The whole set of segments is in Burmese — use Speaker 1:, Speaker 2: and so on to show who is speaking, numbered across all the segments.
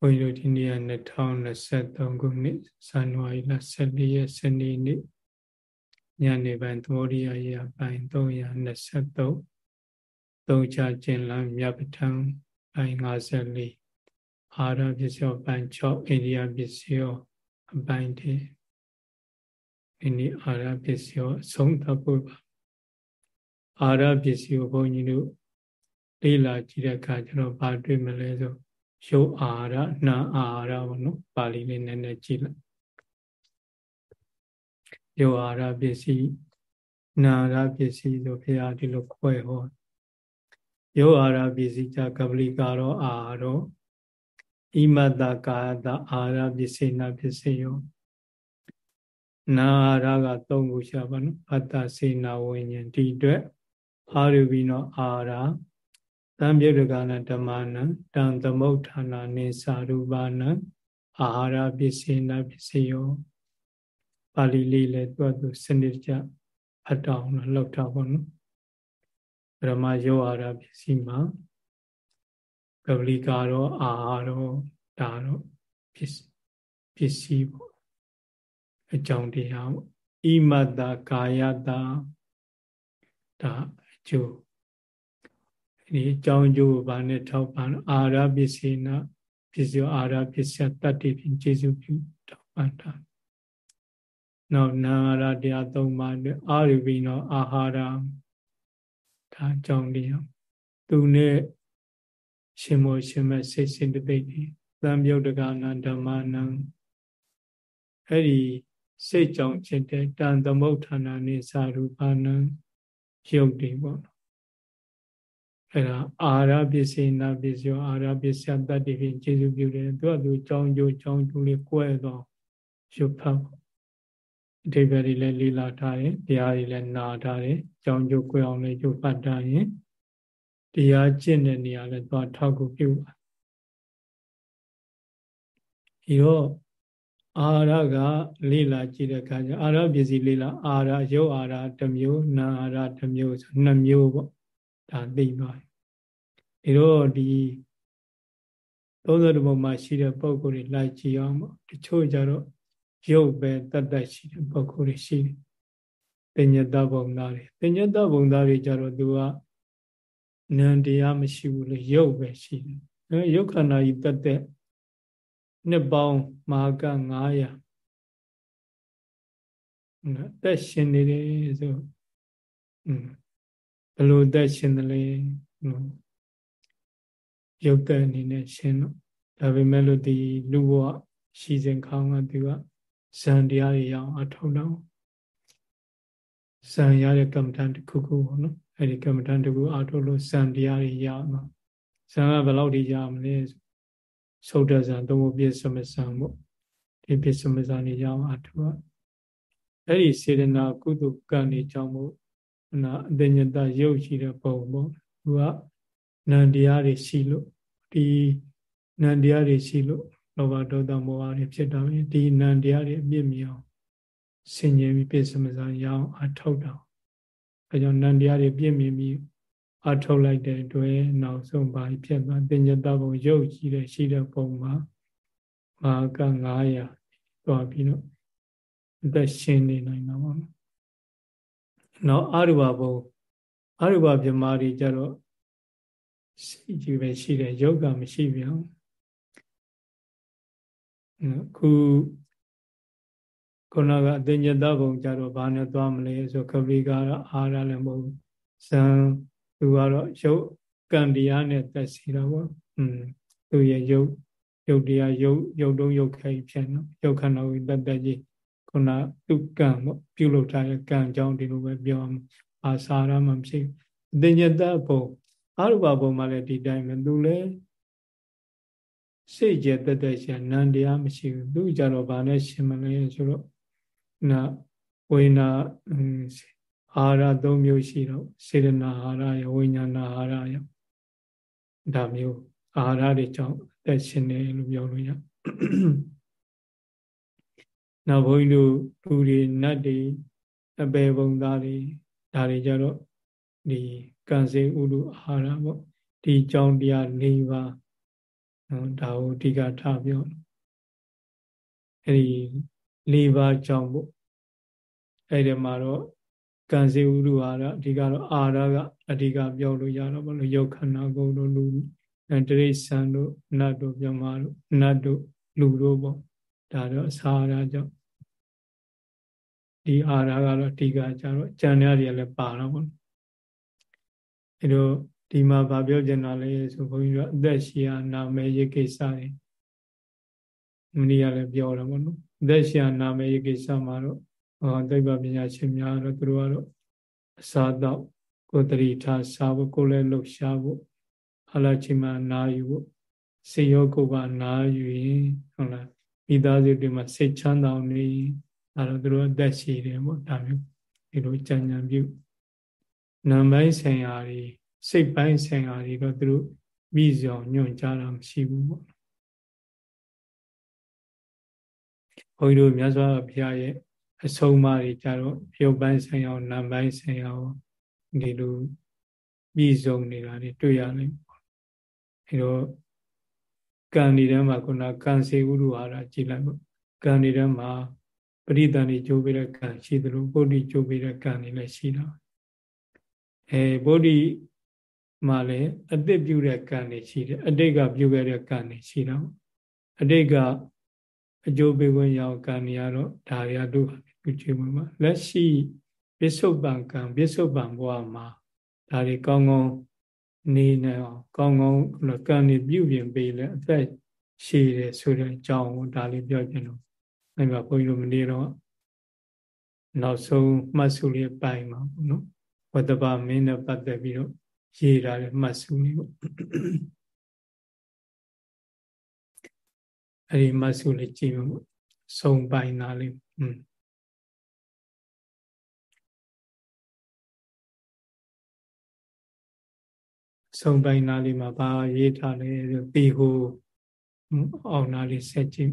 Speaker 1: ဘုန်းကြီးတို့ဒီနေ့က2023ခုနှစ်ဇန်နဝါရီလ14ရက်စနေနေ့ညနေပိုင်းသဘောတရားရပိုင်း323သုံးချခြင်းလမ်းမြတ်ပထံပိုင်း54အာရပစ္စယောပိုင်း6အိန္ဒိယပစ္စယောအပိုင်းတည်းဒီနေ့အာရပစ္စယောအဆုံးသတ်ဖို့ပါအာရပစ္စယောဘုန်းကြီးတို့လေ့လာကြည့်တဲ့အခါကျတော့ဘာတွေ့မလဲဆို ရုပ်အာဟာရနာအာဟာရပေါ့နော်ပါဠိလေးနည်းနည်းကြည့်လိုက်ရုပ်အာဟာရပစ္စည်းနာရပစ္စည်းဆိုဘုရားဒီလိုခွဲဟောရုပ်အာဟာရပစ္စည်းကြကပလီကာရောအာဟာရောဣမတကာယတအာဟာရပစ္စည်းနာပစ္စည်းယောနာအာဟာရက၃ခုရှာပါနော်အတ္တစေနာဝိညာဉ်ဒီအတွက်အာရူဘိနောအာဟာရ တံပြုတ်တကနာဓမ္မနံတံသမုဋ္ဌာနာနိသာရူပနံအာဟာရပစ္စေနပစ္စယောပါဠိလေးလည်းသူ့သူစနစ်ကြအတောင်းလောက်တာပေါ့နော်ပရမယောအာရပစ္စည်းမှာကပလီကာရောအာဟာရောဒါတော့ပစ္စပစ္စည်းပေါ့အကြောင်းတရားပေါ့ဣမတ္တကာယတာဒါအကျိုး ဒီအကြောင်းကျိုးဘာနဲ့ထောက်ပံ့အာရပစ္စေနပစ္စယောအာရပစ္စယတတ္တိဖြင့်ကျေစုပြုထောက်ပံ့တာနောက်နာရတရားသုံးပါးနဲ့အာရိပိနောအာဟာရဒါအကြောင်းတရားသူနဲ့ရှင်မောရှင်မစိတ်စဉ်တသိတိသံယုတ်တကနာဓမ္မနံအဲ့ဒီစိတ်ကြောင့်ဖြစ်တဲ့တန်သမုဋ္ဌာနာနိသာရူပနံယုတ်တွေပေါ့ အဲ့ဒါအာရပစ္စေနာပစ္စယောအာရပစ္စယတတ္တိဖြင့်ခြေစုပြုတယ်သူကသူကြောင်းကျိုးကြောင်းကျိုးလေးကွဲတော့ရုပ်ဖတ်အဓိပ္ပာယ်တွေလည်းလေ့လာထားတယ်တရားတွေလည်းနာထားတယ်ကြောင်းကျိုးကွဲအောင်လည်းရုပ်ဖတ်ထားရင်တရားကျင့်တဲ့နေရာလည်းသွားထောက်ကူပြုပါဒီတော့အာရကလေ့လာကြည့်တဲ့အခါကျအာရပစ္စည်းလေ့လာအာရရုပ်အာရတစ်မျိုးနာအာရတစ်မျိုးဆိုနှစ်မျိုးပေါ့ ဒါသိသွားဒီတော့ဒီ30ဘုံမှာရှိတဲ့ပုံကိုယ်တွေလိုက်ကြည့်အောင်ပေါ့တချို့ကြတော့ရုပ်ပဲတတ်တတ်ရှိတဲ့ပုံကိုယ်တွေရှိတယ်တင်ညတဘုံသားတွေတင်ညတဘုံသားတွေကြတော့သူကနံတရားမရှိဘူးလေရုပ်ပဲရှိတယ်အဲရုပ်ခန္ဓာကြီးတတ်တဲ့နှစ်ပေါင်းမာက900နော်တက်ရှင်နေတယ်ဆိုอืม ဘယ်လိုတက်ရှင်တယ်လဲနော်ရုပ်တဲ့အနေနဲ့ရှင်းတော့ဒါပေမဲ့လို့ဒီလူဘဝရှိစဉ်ခေါင်းကသူကဇန်တရားတွေရအောင်အထောက်တော့ဇန်ရတဲ့ကမ္မဋ္ဌာန်းတစ်ခုခုပေါ့နော်အဲ့ဒီကမ္မဋ္ဌာန်းတစ်ခုအထောက်လို့ဇန်တရားတွေရအောင်ဇန်ကဘယ်လောက်ထိရမလဲသုဒ္ဓဇန်သုံးဖို့ပြည့်စုံမဇန်ပေါ့ဒီပြည့်စုံမဇန်တွေရအောင်အထောက်အဲ့ဒီစေရနာကုသကံတွေကြောင့်မို့ နာအတညတရုပ်ရှိတဲ့ပုံပေါ့သူကနန္တရားတွေရှိလို့ဒီနန္တရားတွေရှိလို့လောဘဒေါသမောဟတွေဖြစ်တာပဲဒီနန္တရားတွေအပြစ်မြောင်ဆင်ញင်ပြီးပြည့်စုံစားရအောင်အထောက်တော့အဲကြောင့်နန္တရားတွေပြည့်မြင်ပြီးအထုတ်လိုက်တဲ့အတွက်နောက်ဆုံးပါဖြစ်သွားတင်ညတဘုံရုပ်ရှိတဲ့ရှိတဲ့ပုံမှာမာက900သွားပြီးတော့အသက်ရှင်နေနိုင်တာပေါ့ နော်နောက်အရူပဘုံအရူပပြမာတွေကြတော့စိတ်ကြီးပဲရှိတယ်ယောဂမရှိပြန်ခုခုနကအတင်ညတဘုံကြတော့ဘာနဲ့သွားမလဲဆိုကပိကတော့အားရလည်းမဟုတ်ဇံသူကတော့ရုပ်ကံတရားနဲ့သက်စီတာပေါ့อืมသူရဲ့ရုပ်ရုပ်တရားရုပ်ရုပ်တုံးရုပ်ခိုင်ဖြစ်နော်ရုပ်ခန္ဓာကိုတတ်တတ်ကြီး ခုနသူကံပေါ့ပြုလုပ်ထားတဲ့ကံကြောင့်ဒီလိုပဲပြောအောင်အာစာရမှဖြစ်အတင်ညတဘုံအရူပဘုံမှာလည်းဒီတိုင်းပဲသူလည်းစိတ်ကြက်တက်တက်ရှာနန္တရားမရှိဘူးသူကြတော့ဗာနဲ့ရှင်မလဲဆိုတော့နာဝိနာအာရသုံးမျိုးရှိတော့စေရနာအာရရဝိညာဏအာရရဒါမျိုးအာရတွေကြောင့်အသက်ရှင်တယ်လို့ပြောလို့ရ နောက်ဘုန်းကြီးတို့လူတွေနတ်တွေအပေပုံသားတွေဒါတွေကြတော့ဒီကံစေဥဒုအာဟာရပေါ့ဒီကြောင်းတရား၄ပါးနော်ဒါကိုအဓိကထားပြောအဲ့ဒီ၄ပါးကြောင့်ပေါ့အဲ့ဒီမှာတော့ကံစေဥရုအာရအဓိကတော့အာရကအဓိကပြောလို့ရတော့ဘလို့ယုတ်ခန္ဓာကိုယ်တို့လူတရိษံတို့နတ်တို့ပြမတို့နတ်တို့လူတို့ပေါ့ ဒါတော့အစာအာရကြောင့်ဒီအာရကတော့အဓိကကြတော့ကြံရတွေလည်းပါတော့ပေါ့အဲတော့ဒီမှာဗာပြောချင်တာလေဆိုဘုန်းကြီးတို့အသက်ရှိရာနာမည်ရေးကိစ္စတွေမနီးရလည်းပြောတာပေါ့နော်အသက်ရှိရာနာမည်ရေးကိစ္စမှာတော့ဟောသိပ္ပပညာရှင်များတော့သူတို့ကတော့အစာတော့ကိုယ်တတိထားစားဖို့ကိုယ်လည်းလှုပ်ရှားဖို့အလားချိန်မှာနာယူဖို့စေရောကိုယ်ပါနာယူရင်ဟုတ်လား မိသားစုတွေမှာစိတ်ချမ်းသာနေအဲတော့သူတို့အသက်ရှိတယ်ပေါ့ဒါမျိုးဒီလိုကြံကြံပြုနာမိုင်းဆိုင်ရာတွေစိတ်ပိုင်းဆိုင်ရာတွေတော့သူတို့ပြီးစုံညွှန်ကြားတာမရှိဘူးပေါ့ဘုန်းကြီးတို့မြတ်စွာဘုရားရဲ့အဆုံးအမတွေကြတော့ရုပ်ပိုင်းဆိုင်ရာနာမ်ပိုင်းဆိုင်ရာဒီလိုပြီးစုံနေတာတွေတွေ့ရလိမ့်မယ်အဲတော့ ကံဒီထဲမှာခုနကံစေဥရုဟာရကြည်လိုက်ပေါ့ကံဒီထဲမှာပရိသန်တွေကြိုးပေးတဲ့ကံရှိသလိုပုဒ္ဓိကြိုးပေးတဲ့ကံတွေလည်းရှိတာအဲပုဒ္ဓိမှာလည်းအတိတ်ပြုတဲ့ကံတွေရှိတယ်အတိတ်ကပြုခဲ့တဲ့ကံတွေရှိတော့အတိတ်ကအကျိုးပေးခွင့်ရအောင်ကံတွေကတော့ဒါရတို့ပြုချေမှာပါလက်ရှိပစ္စုပန်ကံပစ္စုပန်ဘဝမှာဒါတွေကောင်းကောင်း နေနိုင်အောင်ကောင်းကောင်းကံတွေပြုပြင်ပေးလဲအသက်ရှည်တယ်ဆိုတဲ့အကြောင်းကိုဒါလေးပြောပြလို့အဲ့မှာဘုန်းကြီးတို့မနေတော့နောက်ဆုံးမှတ်စုလေးပိုင်မှာပေါ့နော်ဝတ္တပမင်းနဲ့ပတ်သက်ပြီးတော့ရေးထားတဲ့မှတ်စုလေးပေါ့အဲ့ဒီမှတ်စုလေးကြည့်မှာပေါ့ဆုံးပိုင်သားလေးอืม ဆုံးပိုင်သားလေးမှာဘာရေးထားလဲတီဟိုအောင်သားလေးဆက်ကြည့်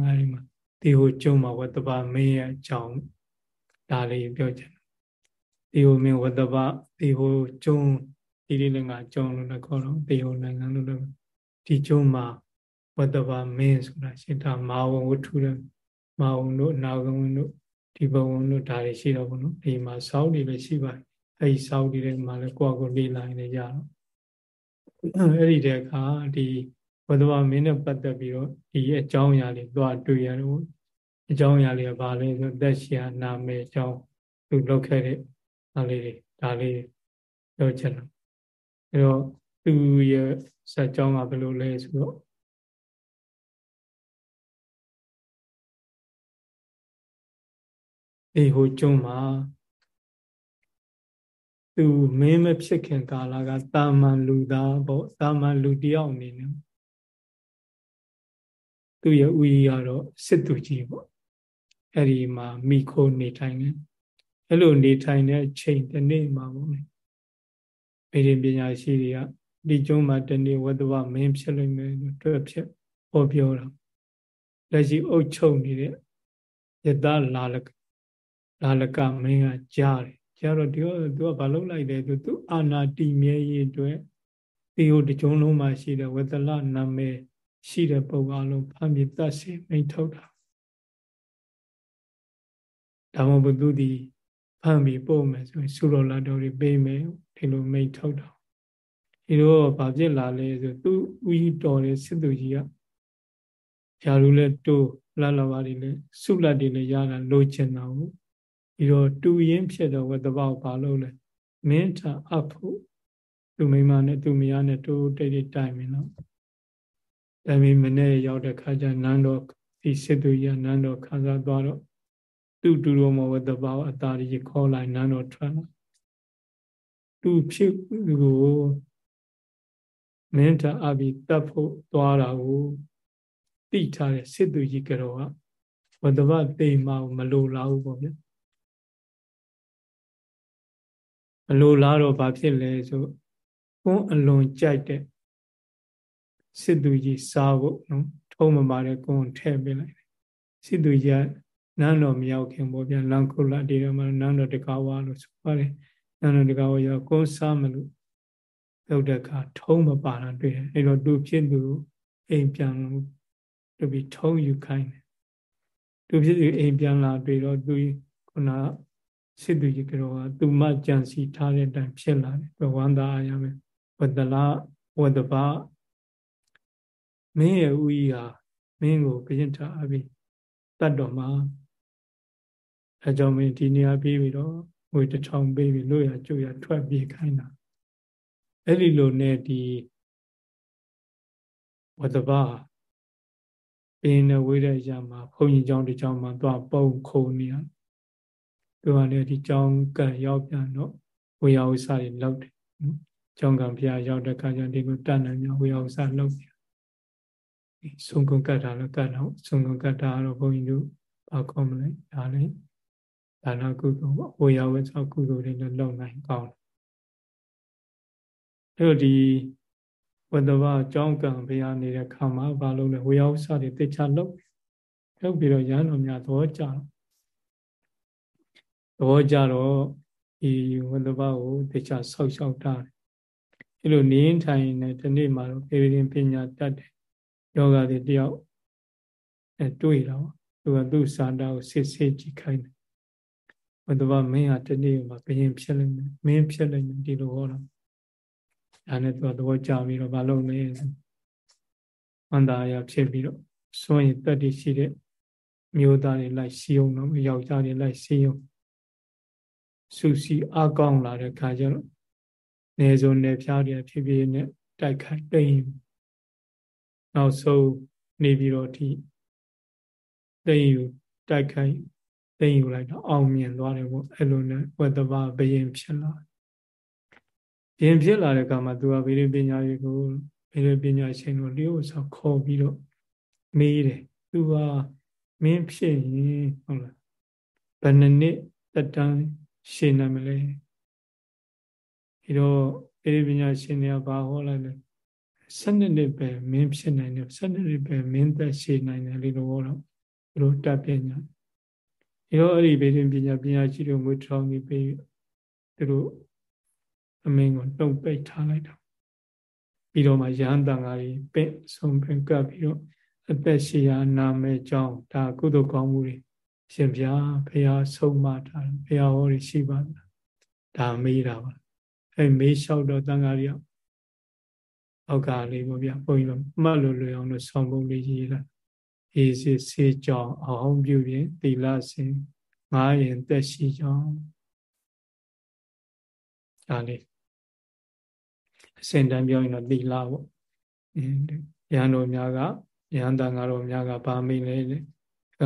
Speaker 1: ငါဒီမှာတီဟိုကျုံမှာဝတ္တပမင်းရဲ့အကြောင်းဒါလေးပြောချင်တေဟိုမင်းဝတ္တပတေဟိုကျုံဒီလေးလည်းငါကျုံလို့လည်းခေါ်တော့တေဟိုနိုင်ငံလို့လည်းဒီကျုံမှာဝတ္တပမင်းဆိုတာရှင်သာမာဝံဝတ္ထုတဲ့မာဝံတို့အနာဂဝံတို့ဒီဘဝံတို့ဒါတွေရှိတော့ဘုနော်ဒီမှာစောင်းတွေလည်းရှိပါတယ် အဲဒီစောင်းတွေထဲမှာလည်းကိုယ့်ကိုလေးလိုက်နေကြတော့အဲ့ဒီတဲ့အခါဒီဘုဒ္ဓဘာမင်းနဲ့ပတ်သက်ပြီးတော့ဒီအကြောင်းအရာလေးသွားတွေ့ရတော့အကြောင်းအရာလေးကဘာလဲဆိုသက်ရှိယာနာမည်အကြောင်းသူလုပ်ခဲ့တဲ့ဒါလေးတွေဒါလေးပြောချင်တယ်အဲတော့သူရဲ့ဇာတ်ကြောင်းကဘယ်လိုလဲဆိုတော့အေဟိုကျုံးမှာ သူမင်းမဖြစ်ခင်ကာလကတာမန်လူသားပေါ့တာမန်လူတယောက်အနေနဲ့သူရဲ့ဥယျာတော့စစ်သူကြီးပေါ့အဲ့ဒီမှာမိခိုးနေထိုင်တယ်အဲ့လိုနေထိုင်တဲ့ချိန်တနေ့မှာပေါ့လေဗေဒင်ပညာရှိတွေကဒီကျုံးမှာတနေ့ဝတ္တဝမင်းဖြစ်လိမ့်မယ်လို့တွေ့ဖြစ်ဟောပြောတာလက်ရှိအုပ်ချုပ်နေတဲ့ယတလာလကလာလကမင်းကကြားတယ် ကြားတော့ဒီကသူကဘာလုပ်လိုက်လဲသူသူအာနာတိမြဲရေးအတွက်ဒီဟိုတကြုံလုံးမှာရှိတဲ့ဝတ္တလနာမည်ရှိတဲ့ပုံအလုံးဖမ်းပြီးတတ်စီမိန်ထုတ်တာဒါမှမဟုတ်သူဒီဖမ်းပြီးပို့မယ်ဆိုရင်စုတော်လာတော်တွေပေးမယ်ဒီလိုမိန်ထုတ်တာဒီတော့ဘာဖြစ်လာလဲဆိုသူဥယီတော်တဲ့စစ်သူကြီးကယာရုလဲတိုးလာလာပါတွေလဲစုလက်တွေလဲရတာလိုချင်တာဟုတ် ဒီတော့တူရင်းဖြစ်တော့ဝတ္တဘောက်ဘာလို့လဲမင်းထအဖို့သူမိမနဲ့သူမယားနဲ့တိုးတိတ်တိတ်တိုင်မယ်နော်ဒါပေမဲ့မနေ့ရောက်တဲ့ခါကျနန်းတော်ဒီစစ်သူကြီးနန်းတော်ခံစားသွားတော့သူတူတော်မဝတ္တဘောက်အတားကြီးခေါ်လိုက်နန်းတော်ထွက်လာသူဖြစ်ကိုမင်းထအဘိတတ်ဖို့သွားတာကိုတိထားတဲ့စစ်သူကြီးကတော့ဝတ္တဘတိမ်မမလိုလားဘူးပေါ့ဗျာ မလိုလားတော့ဘာဖြစ်လဲဆိုဘုန်းအလွန်ကြိုက်တဲ့စစ်သူကြီးစားဖို့နော်ထုံးမပါတဲ့ကုန်းထည့်ပေးလိုက်စစ်သူကြီးကနန်းတော်မရောက်ခင်ပေါ့ဗျာလန်ခုလာဒီတော့မှနန်းတော်တကားဝါလို့ဆိုပါတယ်နန်းတော်တကားဝါရောက်ကုန်းစားမလို့လုပ်တဲ့အခါထုံးမပါတာတွေ့တယ်အဲ့တော့သူဖြစ်သူအိမ်ပြန်လို့ပြီးထုံးယူခိုင်းတယ်သူဖြစ်သူအိမ်ပြန်လာတွေ့တော့သူခုန စစ်သူကြီးကတော့သူမကြံစီထားတဲ့အတိုင်းဖြစ်လာတယ်ဝန္တာအားရမယ်ဝတ္တလာဝတ္တပမင်းရဲ့ဥကြီးဟာမင်းကိုပြင်းထားပြီးတတ်တော်မှာအဲကြောင့်မင်းဒီနေရာပြီးပြီးတော့ငွေတစ်ထောင်ပေးပြီးလို့ရကြိုရထွက်ပြေးခိုင်းတာအဲ့ဒီလိုနဲ့ဒီဝတ္တပပင်နဲ့ဝေးတဲ့ရမှာဘုန်းကြီးเจ้าတစ်เจ้าမှာသွားပုံခုံနေရ သူကလည်းဒီကြောင်းကံရောက်ပြန်တော့ဝေယဥစ္စာတွေလောက်တယ်ကြောင်းကံဘုရားရောက်တဲ့အခါကျဒီကိုတတ်နိုင်များဝေယဥစ္စာလောက်ပြန်သုံကုကတ္တာလည်းကတ္တာသုံကုကတ္တာကတော့ဘုန်းကြီးတို့ဘာကောင်းမလဲဒါလည်းဒါနကုသိုလ်ဝေယဝေစာကုသိုလ်တွေလည်းလုပ်နိုင်ကောင်းတယ်အဲ့ဒီဝတ္တဝကြောင်းကံဘုရားနေတဲ့ခါမှာဘာလုပ်လဲဝေယဥစ္စာတွေတေချာလုပ်လုပ်ပြီးတော့ရဟန်းတော်များသဘောကျတော့ ဘောကျတော့ဒီဝတ္တဝကိုတေချာဆောက်ရှောက်တာအဲ့လိုနင်းထိုင်နေဒီနေ့မှာတော့ပေရင်ပညာတတ်တယ်ယောဂတွေတယောက်အဲတွေ့တော့သူကသူ့စာတာကိုစစ်စစ်ကြည့်ခိုင်းတယ်ဘုဒ္ဓဘာမင်းဟာတနေ့မှာဘယင်ဖြစ်လိမ့်မယ်မင်းဖြစ်လိမ့်မယ်ဒီလိုဟောတော့ဒါနဲ့သူကသဘောကျပြီးတော့မလုပ်လဲဝန္တာရဖြစ်ပြီးတော့စွန့်ရင်တက်တည်ရှိတဲ့မျိုးသားတွေလိုက်စီယုံတော့ယောက်ျားတွေလိုက်စီယုံ စူစီအကောင်းလာတဲ့ခါကျတော့နေစုံနေဖျားတွေဖြစ်ဖြစ်နဲ့တိုက်ခိုက်တိမ်နောက်ဆုံးနေပြီးတော့ဒီတိမ်ယူတိုက်ခိုက်တိမ်ယူလိုက်တော့အောင်မြင်သွားတယ်ပေါ့အဲ့လိုနဲ့ဝတ္တဘာဘယင်ဖြစ်လာဘယင်ဖြစ်လာတဲ့အခါမှာသူကဗေဒပညာရေးကိုဗေဒပညာရှင်တို့လျှို့ဆောခေါ်ပြီးတော့မေးတယ်သူကမင်းဖြစ်ရင်ဟုတ်လားဘယ်နှစ်တက်တန်း ရှင်းနိုင်မလဲဒီတော့ဗေဒပညာရှင်တွေကဘာဟောလိုက်လဲ12နှစ်ပဲမင်းဖြစ်နိုင်တယ်12နှစ်ပဲမင်းသက်ရှည်နိုင်တယ်လေလို့ဟောတော့သူတို့တတ်ပညာဒီတော့အဲ့ဒီဘေးရင်ပညာပညာရှိတို့ငွေထောင်ပြီးပြီးသူတို့အမင်းကိုတုံပိတ်ထားလိုက်တော့ပြီးတော့မှရဟန်းတန်ဃာကြီးပင့်ဆုံးပင်ကပ်ပြီးတော့အသက်ရှည်ရာနာမည်ကြောင်းဒါကုသိုလ်ကောင်းမှုတွေ ရှင်ဗျာဘုရားဆုံးမထားဘုရားဟောရရှိပါလားဒါမေးတာပါအဲမေးလျှောက်တော့တန်ဃာကြီးအောက်ကလေးပေါ့ဗျာဘုန်းကြီးတို့မှတ်လို့လွယ်အောင်လို့ဆောင်းပုံလေးရေးလာအေးစေစေကြောင်းအောင်ပြုပြင်သီလစဉ်ငားရင်တက်ရှိကြောင်းဒါလေးအစဉ်တန်းပြောရင်တော့သီလပေါ့အင်းရဟန်းတော်များကရဟန်းတန်ဃာတော်များကဗာမိလဲ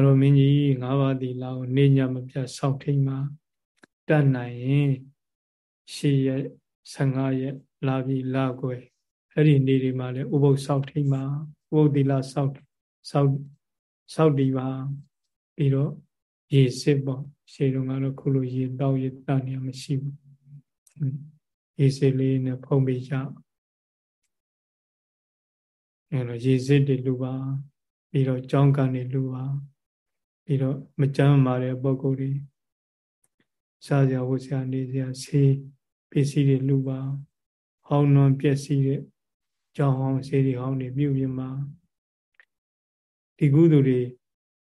Speaker 1: လေကရောမင်းကြီးငါးပါးသီလကိုနေညမပြတ်စောင့်ထိန်မှာတတ်နိုင်ရင်ရှေ့ရက်15ရက်လာပြီလာကွယ်အဲ့ဒီနေတွေမှာလည်းဥပုသ်ဆောက်ထိမှာဥပုသ်သီလဆောက်ဆောက်ဆောက်တည်ပါပြီးတော့ရေစစ်ပေါ့ရှေးတုန်းကတော့ခုလိုရေတောက်ရေတတ်နေမရှိဘူးရေစစ်လေးနဲ့ဖုံးပေးကြအဲ့တော့ရေစစ်တွေလူပါပြီးတော့ကြောင်းကန်တွေလူပါ ပြီးတော့မကြမ်းမာတဲ့ပုံကိုယ်တွေစားကြဝတ်စရာနေစရာဆေးပစ္စည်းတွေလူပါဟောင်းနွမ်းပျက်စီးတဲ့ကြောင်းဟောင်းစေတီဟောင်းတွေပြုပြင်မှာဒီကုသိုလ်တွေ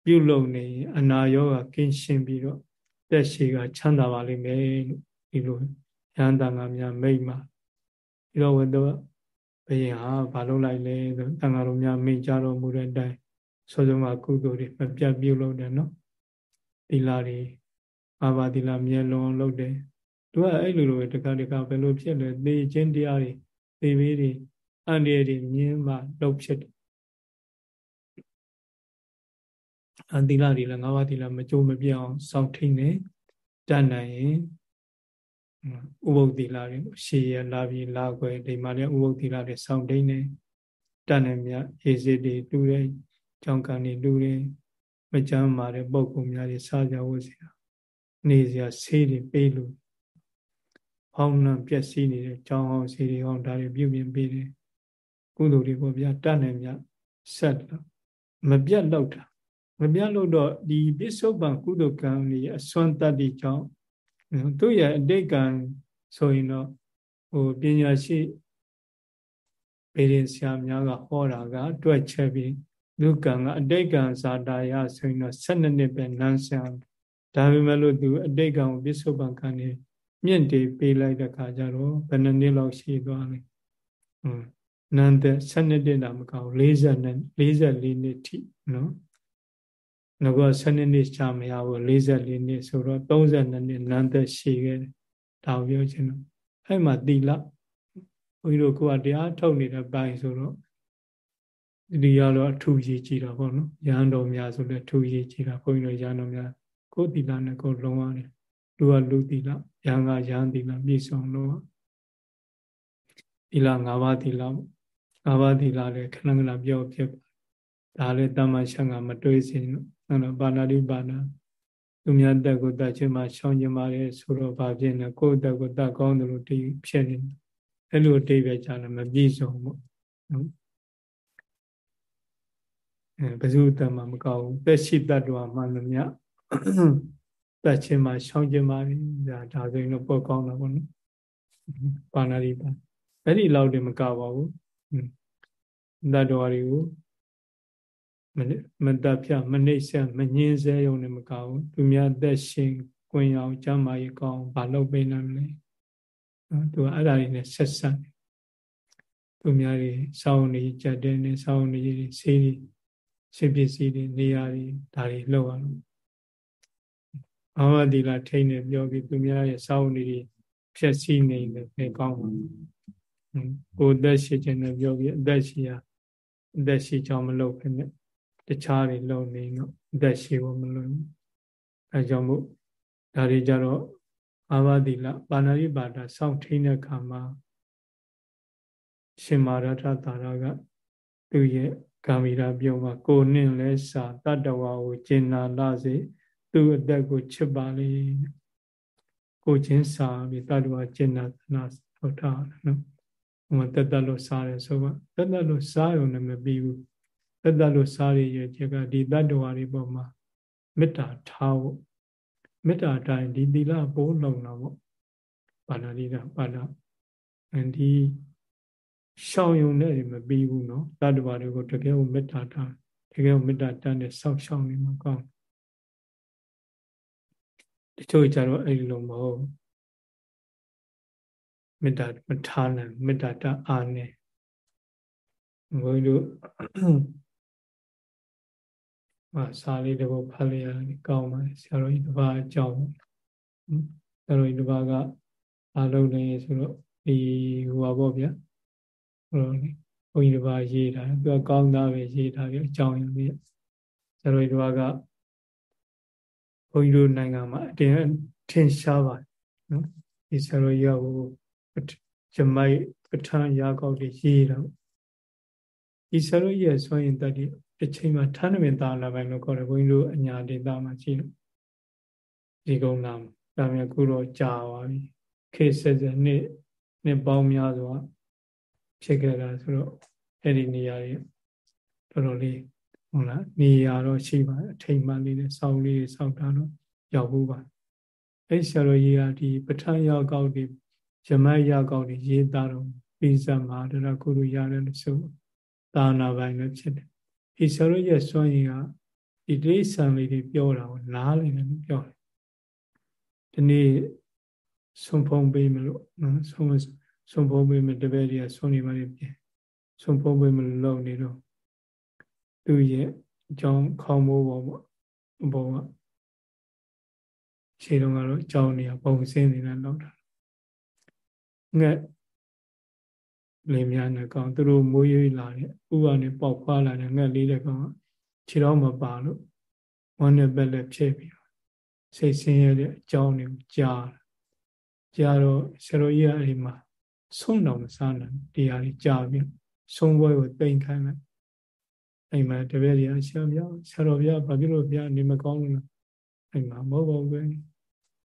Speaker 1: ပြုလုပ်နေရင်အနာရောဂါကင်းရှင်းပြီးတော့တက်ရှိကချမ်းသာပါလိမ့်မယ်လို့ဒီလိုရဟန္တာငါများမိတ်မှာဒီတော့ဝတ္တဘယင်ဟာဘာလုပ်လိုက်လဲဆိုတန်ဃာတော်များမိတ်ကြတော်မူတဲ့အတိုင်း ဆောစုံမှာကုသိုလ်တွေမပြတ်ပြုလုပ်တယ်နော်သီလတွေအာဘာသီလမြဲလွန်လုပ်တယ်သူကအဲ့လိုလိုပဲတခါတခါဘယ်လိုဖြစ်လဲသေခြင်းတရားတွေသေဘေးတွေအန္တရာယ်တွေမြင်မှလုပ်ဖြစ်တယ်အန္တိလတွေလည်းငါးပါးတိလမကြိုးမပြအောင်စောင့်ထိန်နေတတ်နိုင်ရင်ဥပုပ်တိလတွေရှေရလာပြီးလာခွဲဒီမှာလည်းဥပုပ်တိလတွေစောင့်ထိန်နေတတ်နိုင်မြအေးစစ်တွေတူတဲ့ ကြောင်းကန်တွေတူတဲ့မကြမ်းမာတဲ့ပုံကုများတွေစားကြဝတ်စရာနေစရာဆေးတွေပေးလို့ဟောင်းနှံပျက်စီးနေတဲ့ကြောင်းဟောင်းဆေးတွေဟောင်းဒါတွေပြုပြင်ပေးတယ်ကုသိုလ်တွေပေါ့ဗျာတတ်နိုင်မြဆက်တော့မပြတ်တော့တာမပြတ်လို့တော့ဒီပစ္စုပန်ကုသိုလ်ကံတွေအစွမ်းတတ်တဲ့ကြောင့်သူ့ရဲ့အတိတ်ကံဆိုရင်တော့ဟိုပညာရှိဘေရင်ဆရာများကဟောတာက တွက်ချက်ပြီး လူကံကအတိတ်ကံဇာတာယဆိုရင်တော့12နှစ်ပဲနန်းဆရာဒါပေမဲ့လို့သူအတိတ်ကံကိုပြစ္ဆုတ်ပံကံနေမြင့်တေးပေးလိုက်တဲ့ခါကျတော့ဘယ်နှစ်နှစ်လောက်ရှိသွားလဲဟွန်းနန်းသက်12နှစ်တာမကောက်40နဲ့44နှစ်ထိနော်ငါက12နှစ်ချမရဘူး44နှစ်ဆိုတော့32နှစ်နန်းသက်ရှိခဲ့တယ်ဒါပြောချင်တော့အဲ့မှာသီလဘုန်းကြီးတို့ကတရားထုတ်နေတဲ့ပိုင်းဆိုတော့ ဒီရတော့အထူးရေးကြည့်တာပေါ့နော်ရဟန်းတော်များဆိုလည်းအထူးရေးကြည့်တာဘုန်းကြီးတို့ရဟန်းတော်များကိုယ်သီလနဲ့ကိုယ်လုံးဝတယ်လူကလူသီလရဟန်းကရဟန်းသီလပြည့်စုံလို့သီလ၅ပါးသီလ၅ပါးသီလလည်းခဏခဏပြောဖြစ်ဒါလည်းတမ္မာရှံကမတွေးစင်လို့နော်ပါဏာတိပါဏာသူများတက်ကိုတတ်ခြင်းမှာရှောင်ခြင်းပါတယ်ဆိုတော့ဘာဖြစ်လဲကိုယ့်တက်ကိုတတ်ကောင်းတယ်လို့တည်ဖြစ်နေတယ်အဲ့လိုအတိပဲကြာလည်းမပြည့်စုံဘူးနော်အဲ ဘယ်သူတတ်မှမကောင်းဘူးသက်ရှိတတ်တော်မှလည်းမြတ်တတ်ခြင်းမှာရှောင်ခြင်းပါတယ်ဒါဒါဆိုရင်တော့ပိုကောင်းတာပေါ့နော်ပါဏာတိပါအဲ့ဒီလောက်တည်းမကပါဘူးတတ်တော်တွေကိုမတတ်ဖြတ်မနှိမ့်ဆက်မငင်းဆဲရုံနဲ့မကဘူးသူများသက်ရှင်ကွင်အောင်ကျမ်းမာရေးကောင်းဘာလုပ်ပေးနိုင်မလဲနော်သူကအဲ့ဒါတွေနဲ့ဆက်ဆက်သူများတွေစောင်းနေကြတဲ့နဲ့စောင်းနေတွေ ဆေးတွေဆေးပစ္စည်းတွေနေရာတွေဒါတွေလောက်အောင်ဘာဝတိလာထိနေပြောပြီးသူများရဲ့စောင်းနေတွေဖြည့်ဆည်းနေတယ်ပဲကောင်းပါကိုယ်သက်ရှိခြင်းနဲ့ပြောပြီးအသက်ရှိရအသက်ရှိကြောင်းမလုပ်ဖြစ်နဲ့တခြားတွေလုံနေတော့အသက်ရှိဖို့မလွယ်ဘူးအဲကြောင့်မို့ဒါတွေကြတော့အာဝတိလပါဏာရိပါဒစောင့်ထိန်တဲ့ခါမှာရှင်မာရထသာရကသူရဲ့ ကာမိရာပြုံးမှာကိုနှင့်လဲစာတတ္တဝါကိုကျင်နာလာစေသူ့အသက်ကိုချစ်ပါလေကိုချင်းစာပြီးတတ္တဝါကျင်နာနာထုတ်ထားတယ်နော်ဟိုတက်တက်လို့စားတယ်ဆိုတော့တက်တက်လို့စားရုံနဲ့မပြီးဘူးတက်တက်လို့စားရရဲ့ချက်ကဒီတတ္တဝါတွေပေါ်မှာမေတ္တာထားဖို့မေတ္တာတိုင်းဒီသီလပိုးလုံတာပေါ့ပါဏာတိကပါဏာဒီ ရှောင်ယုံနဲ့မပြီးဘူးနော်တတ္တဝါတွေကိုတကယ်ကိုမေတ္တာတာတကယ်ကိုမေတ္တာတတ်နဲ့စောင့်ရှောင်နေမှာကောင်းတချို့ကြတော့အဲ့လိုမဟုတ်မေတ္တာမထားနိုင်မေတ္တာတအာနေဘုန်းကြီးတို့မစာလေးတပုတ်ဖတ်လိုက်ရတယ်ကောင်းပါတယ်ဆရာတော်ကြီးတစ်ပါးအကြောင်းဆရာတော်ကြီးတစ်ပါးကအလုံးနေဆိုတော့ဒီဟိုပါပေါ့ဗျာ ဟိုဘုန်းကြီးတစ်ပါးရေးတာသူကကောင်းသားပဲရေးတာပြီးအကြောင်းရင်းပြီးဆရာတော်ကြီးတစ်ပါးကဘုန်းကြီးတို့နိုင်ငံမှာအတင်ထင်ရှားပါတယ်နော်ဒီဆရာတော်ကြီးကဟိုဂျမိုက်ပဋ္ဌာန်းရာကောက်တွေရေးတာဒီဆရာတော်ကြီးရဲ့ဆွမ်းရင်တတ်ဒီတစ်ချိန်မှာဌာနမင်သာလာပိုင်းလို့ခေါ်တယ်ဘုန်းကြီးတို့အညာဒေတာမှာရှိလို့ဒီကုန်းနာဒါမြခုတော့ကြာပါပြီခေဆက်ဆက်နှစ်နှစ်ပေါင်းများစွာ ဖြစ်ခဲ့တာဆိုတော့အဲ့ဒီနေရာတွေတော်တော်လေးဟုတ်လားနေရာတော့ရှိပါတယ်အထိမ်မှလေးနဲ့စောင်းလေးစောက်တာတော့ရောက်ဘူးပါအဲ့ဆရာတော်ကြီးကဒီပဋ္ဌာန်းရောက်ကောက်ဒီဇမတ်ရောက်ကောက်ဒီရေးသားတော့ပိစမှာတရကုရုရတယ်လို့ဆိုသာနာပိုင်းလည်းဖြစ်တယ်ဒီဆရာတို့ရဲ့စွမ်းရည်ကဒီတိဆံလေးတွေပြောတာကိုနားလည်တယ်လို့ပြောတယ်ဒီနေ့ဆုံးဖုံးပေးမလို့နော်ဆုံး ဆုံးဖုံးပေးမတပည့်တွေကဆုံးနေပါလိမ့်ပြန်ဆုံးဖုံးပေးမလို့လုပ်နေတော့သူရဲ့အကြောင်းခေါင်းမိုးပေါ်ပေါ့ဘောကခြေတော်ကတော့အကြောင်းနေပုံစင်းနေတာလောက်တာငှက်လင်းများနဲ့ကောင်သူတို့မိုးရွေးလာတဲ့ဥကနေပေါက်ခွာလာတဲ့ငှက်လေးတဲ့ကောင်ခြေတော်မပါလို့ဝမ်းနဲ့ပက်လက်ဖြစ်ပြီးစိတ်ဆင်းရဲတဲ့အကြောင်းတွေကိုကြားကြားတော့ဆရာတော်ကြီးကအိမ်မှာ ဆုံးတော်မစားနိုင်တရားလေးကြာပြီဆုံးပွဲကိုတိမ်ခိုင်းလိုက်အိမ်မှာတပည့်တွေကဆရာပြောဆရာတော်ပြဘာဖြစ်လို့ပြနေမကောင်းလို့အိမ်မှာမဟုတ်ပါဘူးပဲ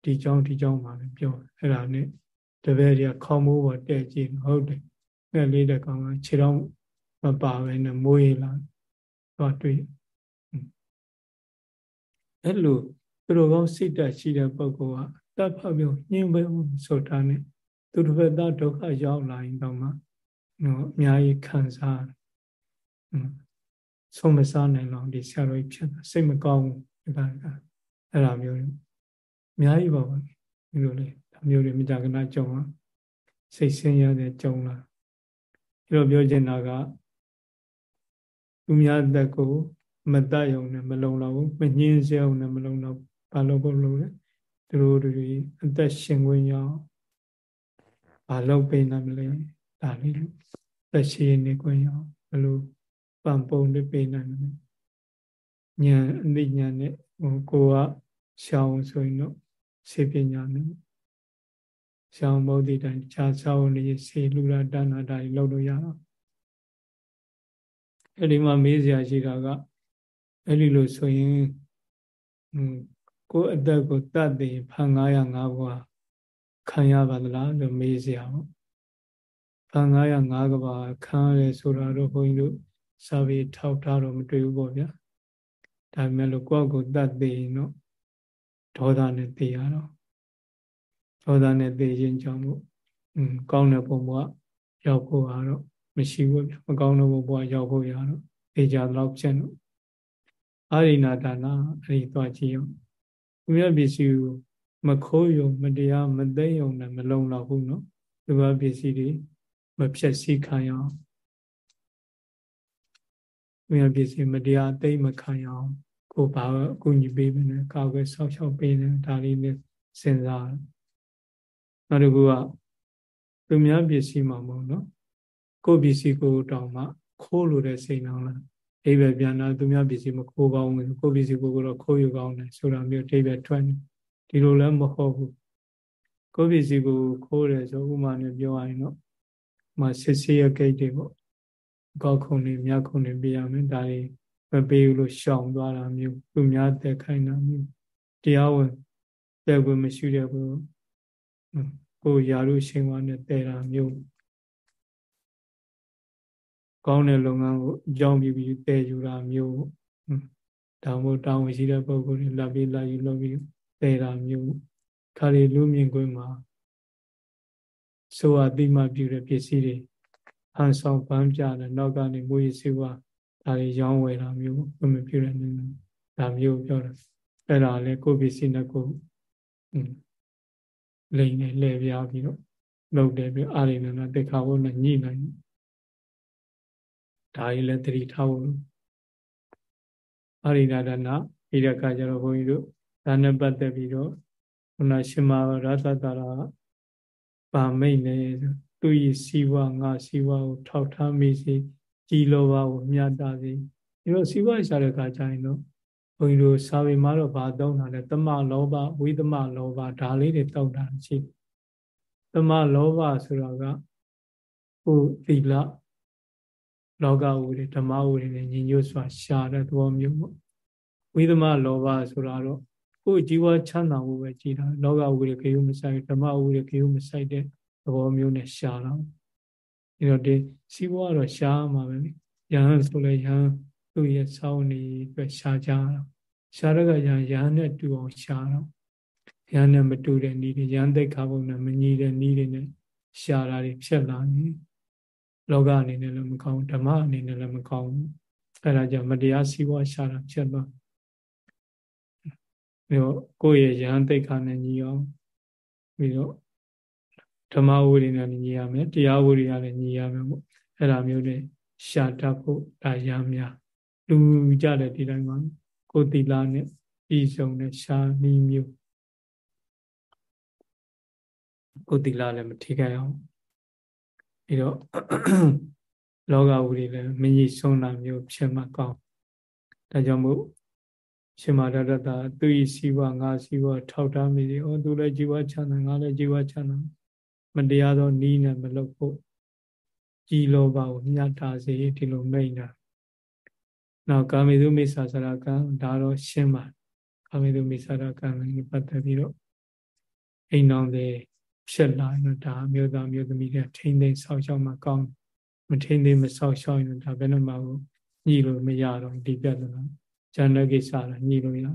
Speaker 1: ဒီကြောင်းဒီကြောင်းပါပဲပြောအဲ့ဒါနဲ့တပည့်တွေကခေါင်းမိုးပေါ်တဲ့ကြည့်ဟုတ်တယ်ငှက်လေးတကောင်ကခြေတော်မပါပဲနဲ့မိုးရလာတော့တွေ့အဲ့လိုသူတော်ကောင်းစိတ်ဓာတ်ရှိတဲ့ပုဂ္ဂိုလ်ကတပ်ဖပြုံညှင်းပဲဆိုတာနဲ့ သူတစ်ဖက်သားဒုက္ခရောက်လာရင်တော့မှနော်အများကြီးခံစားဆုံးမစားနိုင်တော့ဒီဆရာတော်ကြီးဖြစ်တာစိတ်မကောင်းဘူးဒါကအဲ့လိုမျိုးအများကြီးပါပါဒီလိုလေဒါမျိုးတွေမကြကနာကြုံလာစိတ်ဆင်းရဲတဲ့ကြုံလာဒီလိုပြောချင်တာကသူများသက်ကိုမတတ်ရုံနဲ့မလုံလောက်ဘူးမငင်းစေအောင်နဲ့မလုံလောက်ဘာလို့ကိုလို့လဲသူတို့တွေအသက်ရှင်ခွင့်ရအောင် ဘာလုပ်ပေးနိုင်မလဲဒါလေးသက်ရှင်နေခွင့်ရအောင်ဘယ်လိုပံပုံတွေပေးနိုင်မလဲဉာဏ်အသိဉာဏ်နဲ့ဟိုကိုကရှောင်းဆိုရင်တော့စေပညာနဲ့ရှောင်းဘုဒ္ဓတိုင်ခြားစောင်းနေစေလူရတဏ္ဍာတွေလောက်လို့ရတော့အဲ့ဒီမှာမေးစရာရှိတာကအဲ့ဒီလိုဆိုရင်ကိုယ်အသက်ကိုတတ်တယ်ဖန်905ဘွား ခံရပါသလားလို့မေးစရာပေါ့ဖန်905ကဘာခံရဲဆိုတာတော့ဘုန်းကြီးတို့စာပေထောက်ထားတော့မတွေ့ဘူးပေါ့ဗျာဒါပေမဲ့လို့ကိုယ့်ကိုတတ်တယ်နော်ဒေါသနဲ့သိရတော့ဒေါသနဲ့သိခြင်းကြောင့်မို့อืมကောင်းတဲ့ပုံကရောက်ဖို့ကတော့မရှိဘူးဗျာမကောင်းတဲ့ပုံကရောက်ဖို့ရတော့သိကြတော့ဖြစ်တော့အာရိနာဒါနာအဲ့ဒီသွားကြည့်အောင်သူများပစ္စည်းကို မခိုးယုံမတရားမသိယုံနဲ့မလုံလောက်ဘူးနော်သူကပစ္စည်းတွေမဖြက်စီးခံရအောင်သူများပစ္စည်းမတရားသိမခံရအောင်ကိုဘာအကူအညီပေးမလဲကာကွယ်ဆောက်ရှောက်ပေးတယ်ဒါလေးနဲ့စဉ်းစားနောက်တစ်ခုကသူများပစ္စည်းမှာမဟုတ်နော်ကိုပစ္စည်းကိုတောင်မှခိုးလို့တဲ့စိတ်နှောင်းလားအိဗယ်ပြန်လာသူများပစ္စည်းမခိုးကောင်းဘူးကိုပစ္စည်းကိုကတော့ခိုးယူကောင်းတယ်ဆိုတာမျိုးအိဗယ်ထွက်နေ ဒီလိုလည်းမဟုတ်ဘူးကိုပစ္စည်းကိုခိုးတယ်ဆိုဥမာနဲ့ပြောရရင်တော့မစစ်စေးရကိတ်တွေပေါ့ကောက်ခုံတွေမြတ်ခုံတွေပြရမယ်ဒါတွေမပေးဘူးလို့ရှောင်သွားတာမျိုးသူများတက်ခိုင်းတာမျိုးတရားဝင်တက်ဝင်မရှိတဲ့ဘူးကိုရာလို့ရှင်ဝါနဲ့တဲတာမျိုးကောင်းတဲ့လုပ်ငန်းကိုအကြောင်းပြပြီးတည်ယူတာမျိုးတောင်းဖို့တောင်းဝရှိတဲ့ပုံကိုလက်ပြီးလာယူလုပ်ပြီး တည်တာမျိုးခါရီလူမြင်ခွင့်မှာဆိုအတိမပြုတဲ့ပစ္စည်းတွေဟန်ဆောင်ပန်းပြတယ်နောက်ကနေမွေးစေဝါဒါတွေရောင်းဝယ်တာမျိုးမပြုတဲ့နေဒါမျိုးပြောတာအဲ့ဒါလည်းကိုယ်ပစ္စည်းနဲ့ကိုယ်လိန်နဲ့လှည့်ပြားပြီးတော့လုပ်တယ်ပြီးအာရိဏနာတေခါဝုနဲ့ညှိနိုင်ဒါကြီးလည်းတတိထားဖို့အာရိဏဒနာဒီတဲ့အခါကျတော့ဘုန်းကြီးတို့ ဒါနဲ့ပတ်သက်ပြီးတော့ခုနရှင်မာရသတ္တရာပါမိတ်နေသူဤစီဝငါစီဝကိုထောက်ထားမိစီကြည်လောဘကိုမြတ်တာစီဒီလိုစီဝရှာတဲ့အခါကျရင်တော့ဘုန်းကြီးတို့စာပေမှာတော့ဘာသုံးတာလဲတမလောဘဝိသမလောဘဒါလေးတွေတောက်တာရှိတမလောဘဆိုတာကဟိုသီလလောကဝိတွေဓမ္မဝိတွေနဲ့ညီညွတ်စွာရှာတဲ့သဘောမျိုးပေါ့ဝိသမလောဘဆိုတာတော့ ကိုယ်ជីវချမ်းသာမှုပဲကြည်တာလောကဝိတွေခေယုမဆိုင်ဓမ္မဝိတွေခေယုမဆိုင်တဲ့သဘောမျိုးနဲ့ရှာတာအဲတော့ဒီစီးပွားတော့ရှားမှာပဲယဟန်ဆိုလဲယဟန်သူ့ရဲ့စောင်းနေအတွက်ရှားကြတာရှားတော့ကယဟန်ယဟန်နဲ့တူအောင်ရှားတော့ယဟန်နဲ့မတူတဲ့နည်းတွေယဟန်သိက္ခာပုံနဲ့မညီတဲ့နည်းတွေနဲ့ရှားတာတွေဖြစ်လာနေလောကအနေနဲ့လည်းမကောင်းဓမ္မအနေနဲ့လည်းမကောင်းဘူးအဲဒါကြောင့်မတရားစီးပွားရှာတာဖြစ်သွား ပြီးတော့ကိုယ့်ရဲ့ယဟန်သိက္ခာနဲ့ညီအောင်ပြီးတော့ဓမ္မဝိရိယနဲ့ညီရမယ်တရားဝိရိယနဲ့ညီရမယ်ပေါ့အဲ့ဒါမျိုးနဲ့ရှာတတ်ဖို့ဒါရများလူကြတဲ့ဒီတိုင်းမှာကိုတိလာနဲ့ပြည်စုံတဲ့ရှာနီးမျိုးကိုတိလာလည်းမထိခိုက်အောင်ပြီးတော့လောကဝိရိလည်းမငြိဆုံးတာမျိုးဖြစ်မှကောင်းဒါကြောင့်မို့ ရှင်မာရတ္တသူဤစီဝငါစီဝထောက်ထားမိသည်။အော်သူလည်းជីវချမ်းသာငါလည်းជីវချမ်းသာမတရားသောနီးနဲ့မလုပ်ဖို့ကြည်လောဘကိုမြတ်တာစေဒီလိုမိန်တာနောက်ကာမေသူမိစ္ဆာစရကံဒါတော့ရှင်းပါကာမေသူမိစ္ဆာရကံနဲ့ပတ်သက်ပြီးတော့အိမ်တော်တွေဖြစ်လာရင်ဒါမျိုးသားမျိုးသမီးတွေထိမ့်သိမ်းဆောက်ရှောက်မှကောင်းမထိမ့်သိမ်းမဆောက်ရှောက်ရင်ဒါဘယ်နှမှာညှိလို့မရတော့ဒီပြဿနာ ဇန်တဲ့ကိစ္စလားညှိလို့ရ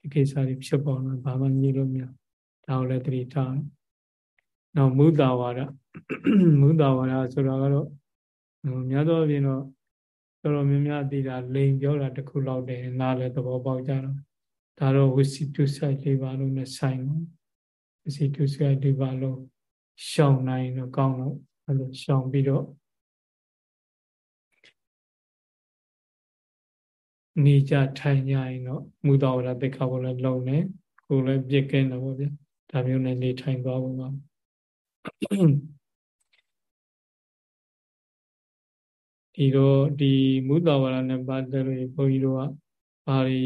Speaker 1: ဒီကိစ္စတွေဖြစ်ပေါ်လာဘာမှညှိလို့မရဒါကိုလည်းသတိထားနောက်မုဒ္ဒဝါဒမုဒ္ဒဝါဒဆိုတာကတော့များသောအားဖြင့်တော့တော်တော်များများသိတာလိန်ပြောတာတခုလောက်တယ်နားလည်းသဘောပေါက်ကြတော့ဒါတော့ဝစီတုဆိုင်လေးပါလို့နဲ့ဆိုင်တော့ဝစီတုဆိုင်လေးပါလို့ရှောင်နိုင်တော့ကောင်းတော့အဲ့လိုရှောင်ပြီးတော့ နေကြထိုင်ကြရင်တော့မူတော်ဝရတိခါဘလည်းလုံနေကိုယ်လည်းပြစ်ကင်းတော့ဗျာဒါမျိုးနဲ့နေထိုင်သွားဖို့ပါဒီတော့ဒီမုဒ္ဒဝါဒနဲ့ပတ်သက်လို့ဘုန်းကြီးတို့ကဘာတွေ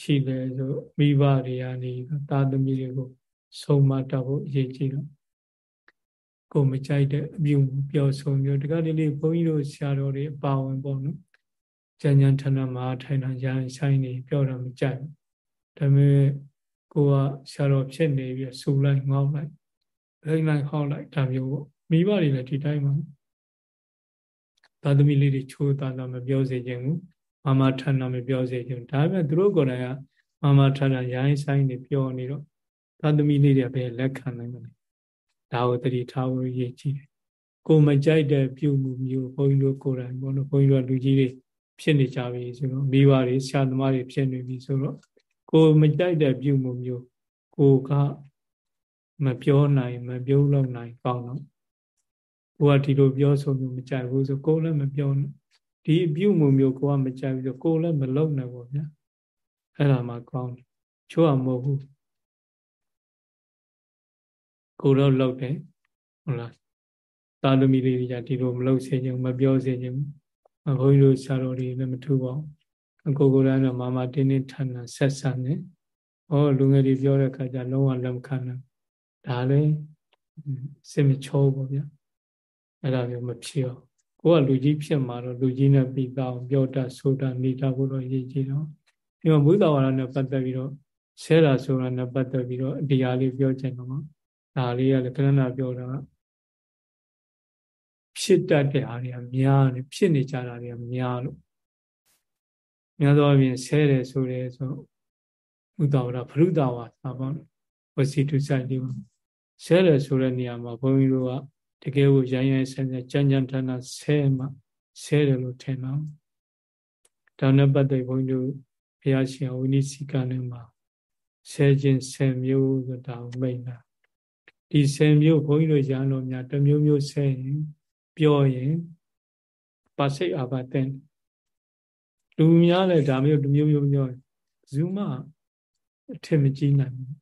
Speaker 1: ရှိလဲဆိုမိဘတွေကနေသာသမီတွေကိုဆုံးမတတ်ဖို့အရေးကြီးတော့ကိုမကြိုက်တဲ့အပြုပြောဆုံးမျိုးတကယ်လေးဘုန်းကြီးတို့ဆရာတော်တွေအပါဝင်ပေါ့နော် ကျန်ကျန်ထဏမှာထိုင်တာရရင်ဆိုင်နေပြောတာမကြိုက်ဘူးဒါပေမဲ့ကိုကဆရာတော်ဖြစ်နေပြီးဆူလိုက်ငေါက်လိုက်လိမ့်လိုက်ဟောက်လိုက်ဒါမျိုးပေါ့မိဘတွေလည်းဒီတိုင်းပါသာသမီလေးတွေချိုးသားသားမပြောစေခြင်းဘူးမမထဏမပြောစေခြင်းဒါပေမဲ့သူတို့ကိုယ်တိုင်ကမမထဏရိုင်းဆိုင်နေပြောနေတော့သာသမီလေးတွေပဲလက်ခံနိုင်မလဲဒါကိုတတိထားဖို့ရည်ကြည့်တယ်ကိုမကြိုက်တဲ့ပြုမှုမျိုးဘုန်းကြီးတို့ကိုယ်တိုင်ဘောလို့ဘုန်းကြီးတို့လူကြီးတွေ ဖြစ်နေကြပြီဆိုတော့မိဘတွေဆရာသမားတွေဖြစ်နေပြီဆိုတော့ကိုမကြိုက်တဲ့ပြုမှုမျိုးကိုကမပြောနိုင်မပြုံးလုံးနိုင်ကောင်းတော့ကိုကဒီလိုပြောဆိုမျိုးမကြိုက်ဘူးဆိုကိုလည်းမပြောနဲ့ဒီအပြုမှုမျိုးကိုကမကြိုက်ဘူးဆိုကိုလည်းမလုံနိုင်ဘူးဗျာအဲ့ဒါမှကောင်းတယ်ချိုးအောင်မဟုတ်ဘူးကိုတော့လုံတယ်ဟုတ်လားသာသမီလေးတွေကဒီလိုမလုံစေခြင်းမပြောစေခြင်းဘု န်းကြီးတို့ဆရာတော်တွေလည်းမထူပါဘူးအကိုကိုယ်တိုင်တော့မာမတင်းတင်းထန်ထန်ဆက်ဆံနေဟောလူငယ်တွေပြောတဲ့အခါကျလုံးဝလက်မခံနိုင်ဒါလည်းစင်မချောဘူးဗျာအဲ့ဒါမျိုးမဖြစ်အောင်ကိုကလူကြီးဖြစ်မှာတော့လူကြီးနဲ့ပြီးသားအောင်ပြောတတ်ဆိုတတ်နေတတ်ဖို့တော့ရည်ကြီးတော့ဒီမှာဘုဒ္ဓဝါဒနဲ့ပတ်သက်ပြီးတော့ဆဲတာဆိုတာနဲ့ပတ်သက်ပြီးတော့ဒီဟာလေးပြောချင်တော့ဒါလေးကလည်းခဏနာပြောတာ ဖြစ်တတ်တဲ့ဟာတွေကများတယ်ဖြစ်နေကြတာတွေကများလို့များသောအားဖြင့်ဆဲတယ်ဆိုတယ်ဆိုဘုဒ္ဓဝါဒဘုရုဒ္ဓဝါဒပေါ့ဝစီတုဆိုင်လေးပါဆဲတယ်ဆိုတဲ့နေရာမှာဘုန်းကြီးတို့ကတကယ်ကိုရိုင်းရိုင်းဆဲဆဲကြမ်းကြမ်းထန်ထန်ဆဲမှဆဲတယ်လို့ထင်တော့ဒါနဲ့ပတ်သက်ဘုန်းကြီးတို့ဘုရားရှင်ဝိနည်းစီကနဲ့မှာဆဲခြင်းဆဲမျိုးဆိုတာကိုမိတ်တာဒီဆဲမျိုးဘုန်းကြီးတို့ရန်တော်များတစ်မျိုးမျိုးဆဲရင် ပြောရင်ပါစိတ်အာဘတဲ့လူများလည်းဒါမျိုးတစ်မျိုးမျိုးပြောရင်ဇူမအထင်မကြီးနိုင်ဘူး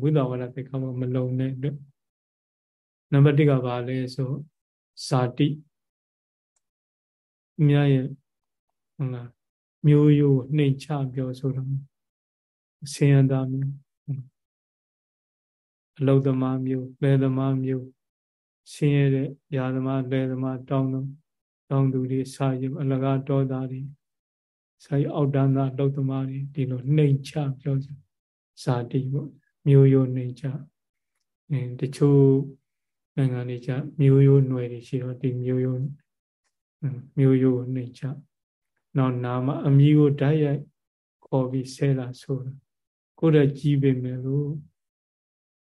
Speaker 1: ဘုဒ္ဓဝါဒသိက္ခာမလုံတဲ့အတွက်နံပါတ်1ကဘာလဲဆိုဇာတိမြတ်ရဲ့ဟုတ်လားမျိုးရိုးနှိမ်ချပြောဆိုတာဆင်းရဲသားမျိုးအလုသမားမျိုးလယ်သမားမျိုး ဆင်းရဲတဲ့ယာသမားလယ်သမားတောင်းသူတောင်းသူတွေစာရုပ်အလကားတောသားတွေစာရုပ်အောက်တန်းသားလုသမားတွေဒီလိုနှိမ်ချပြောဇာတိပေါ့မျိုးရိုးနှိမ်ချအဲတချို့နိုင်ငံတွေကြမျိုးရိုးຫນွယ်တွေရှိတော့ဒီမျိုးရိုးမျိုးရိုးနှိမ်ချနောက်နာမအမီကိုဓာတ်ရိုက်ခေါ်ပြီးဆဲတာဆိုတာကိုယ်တည်းကြီးပေမဲ့လို့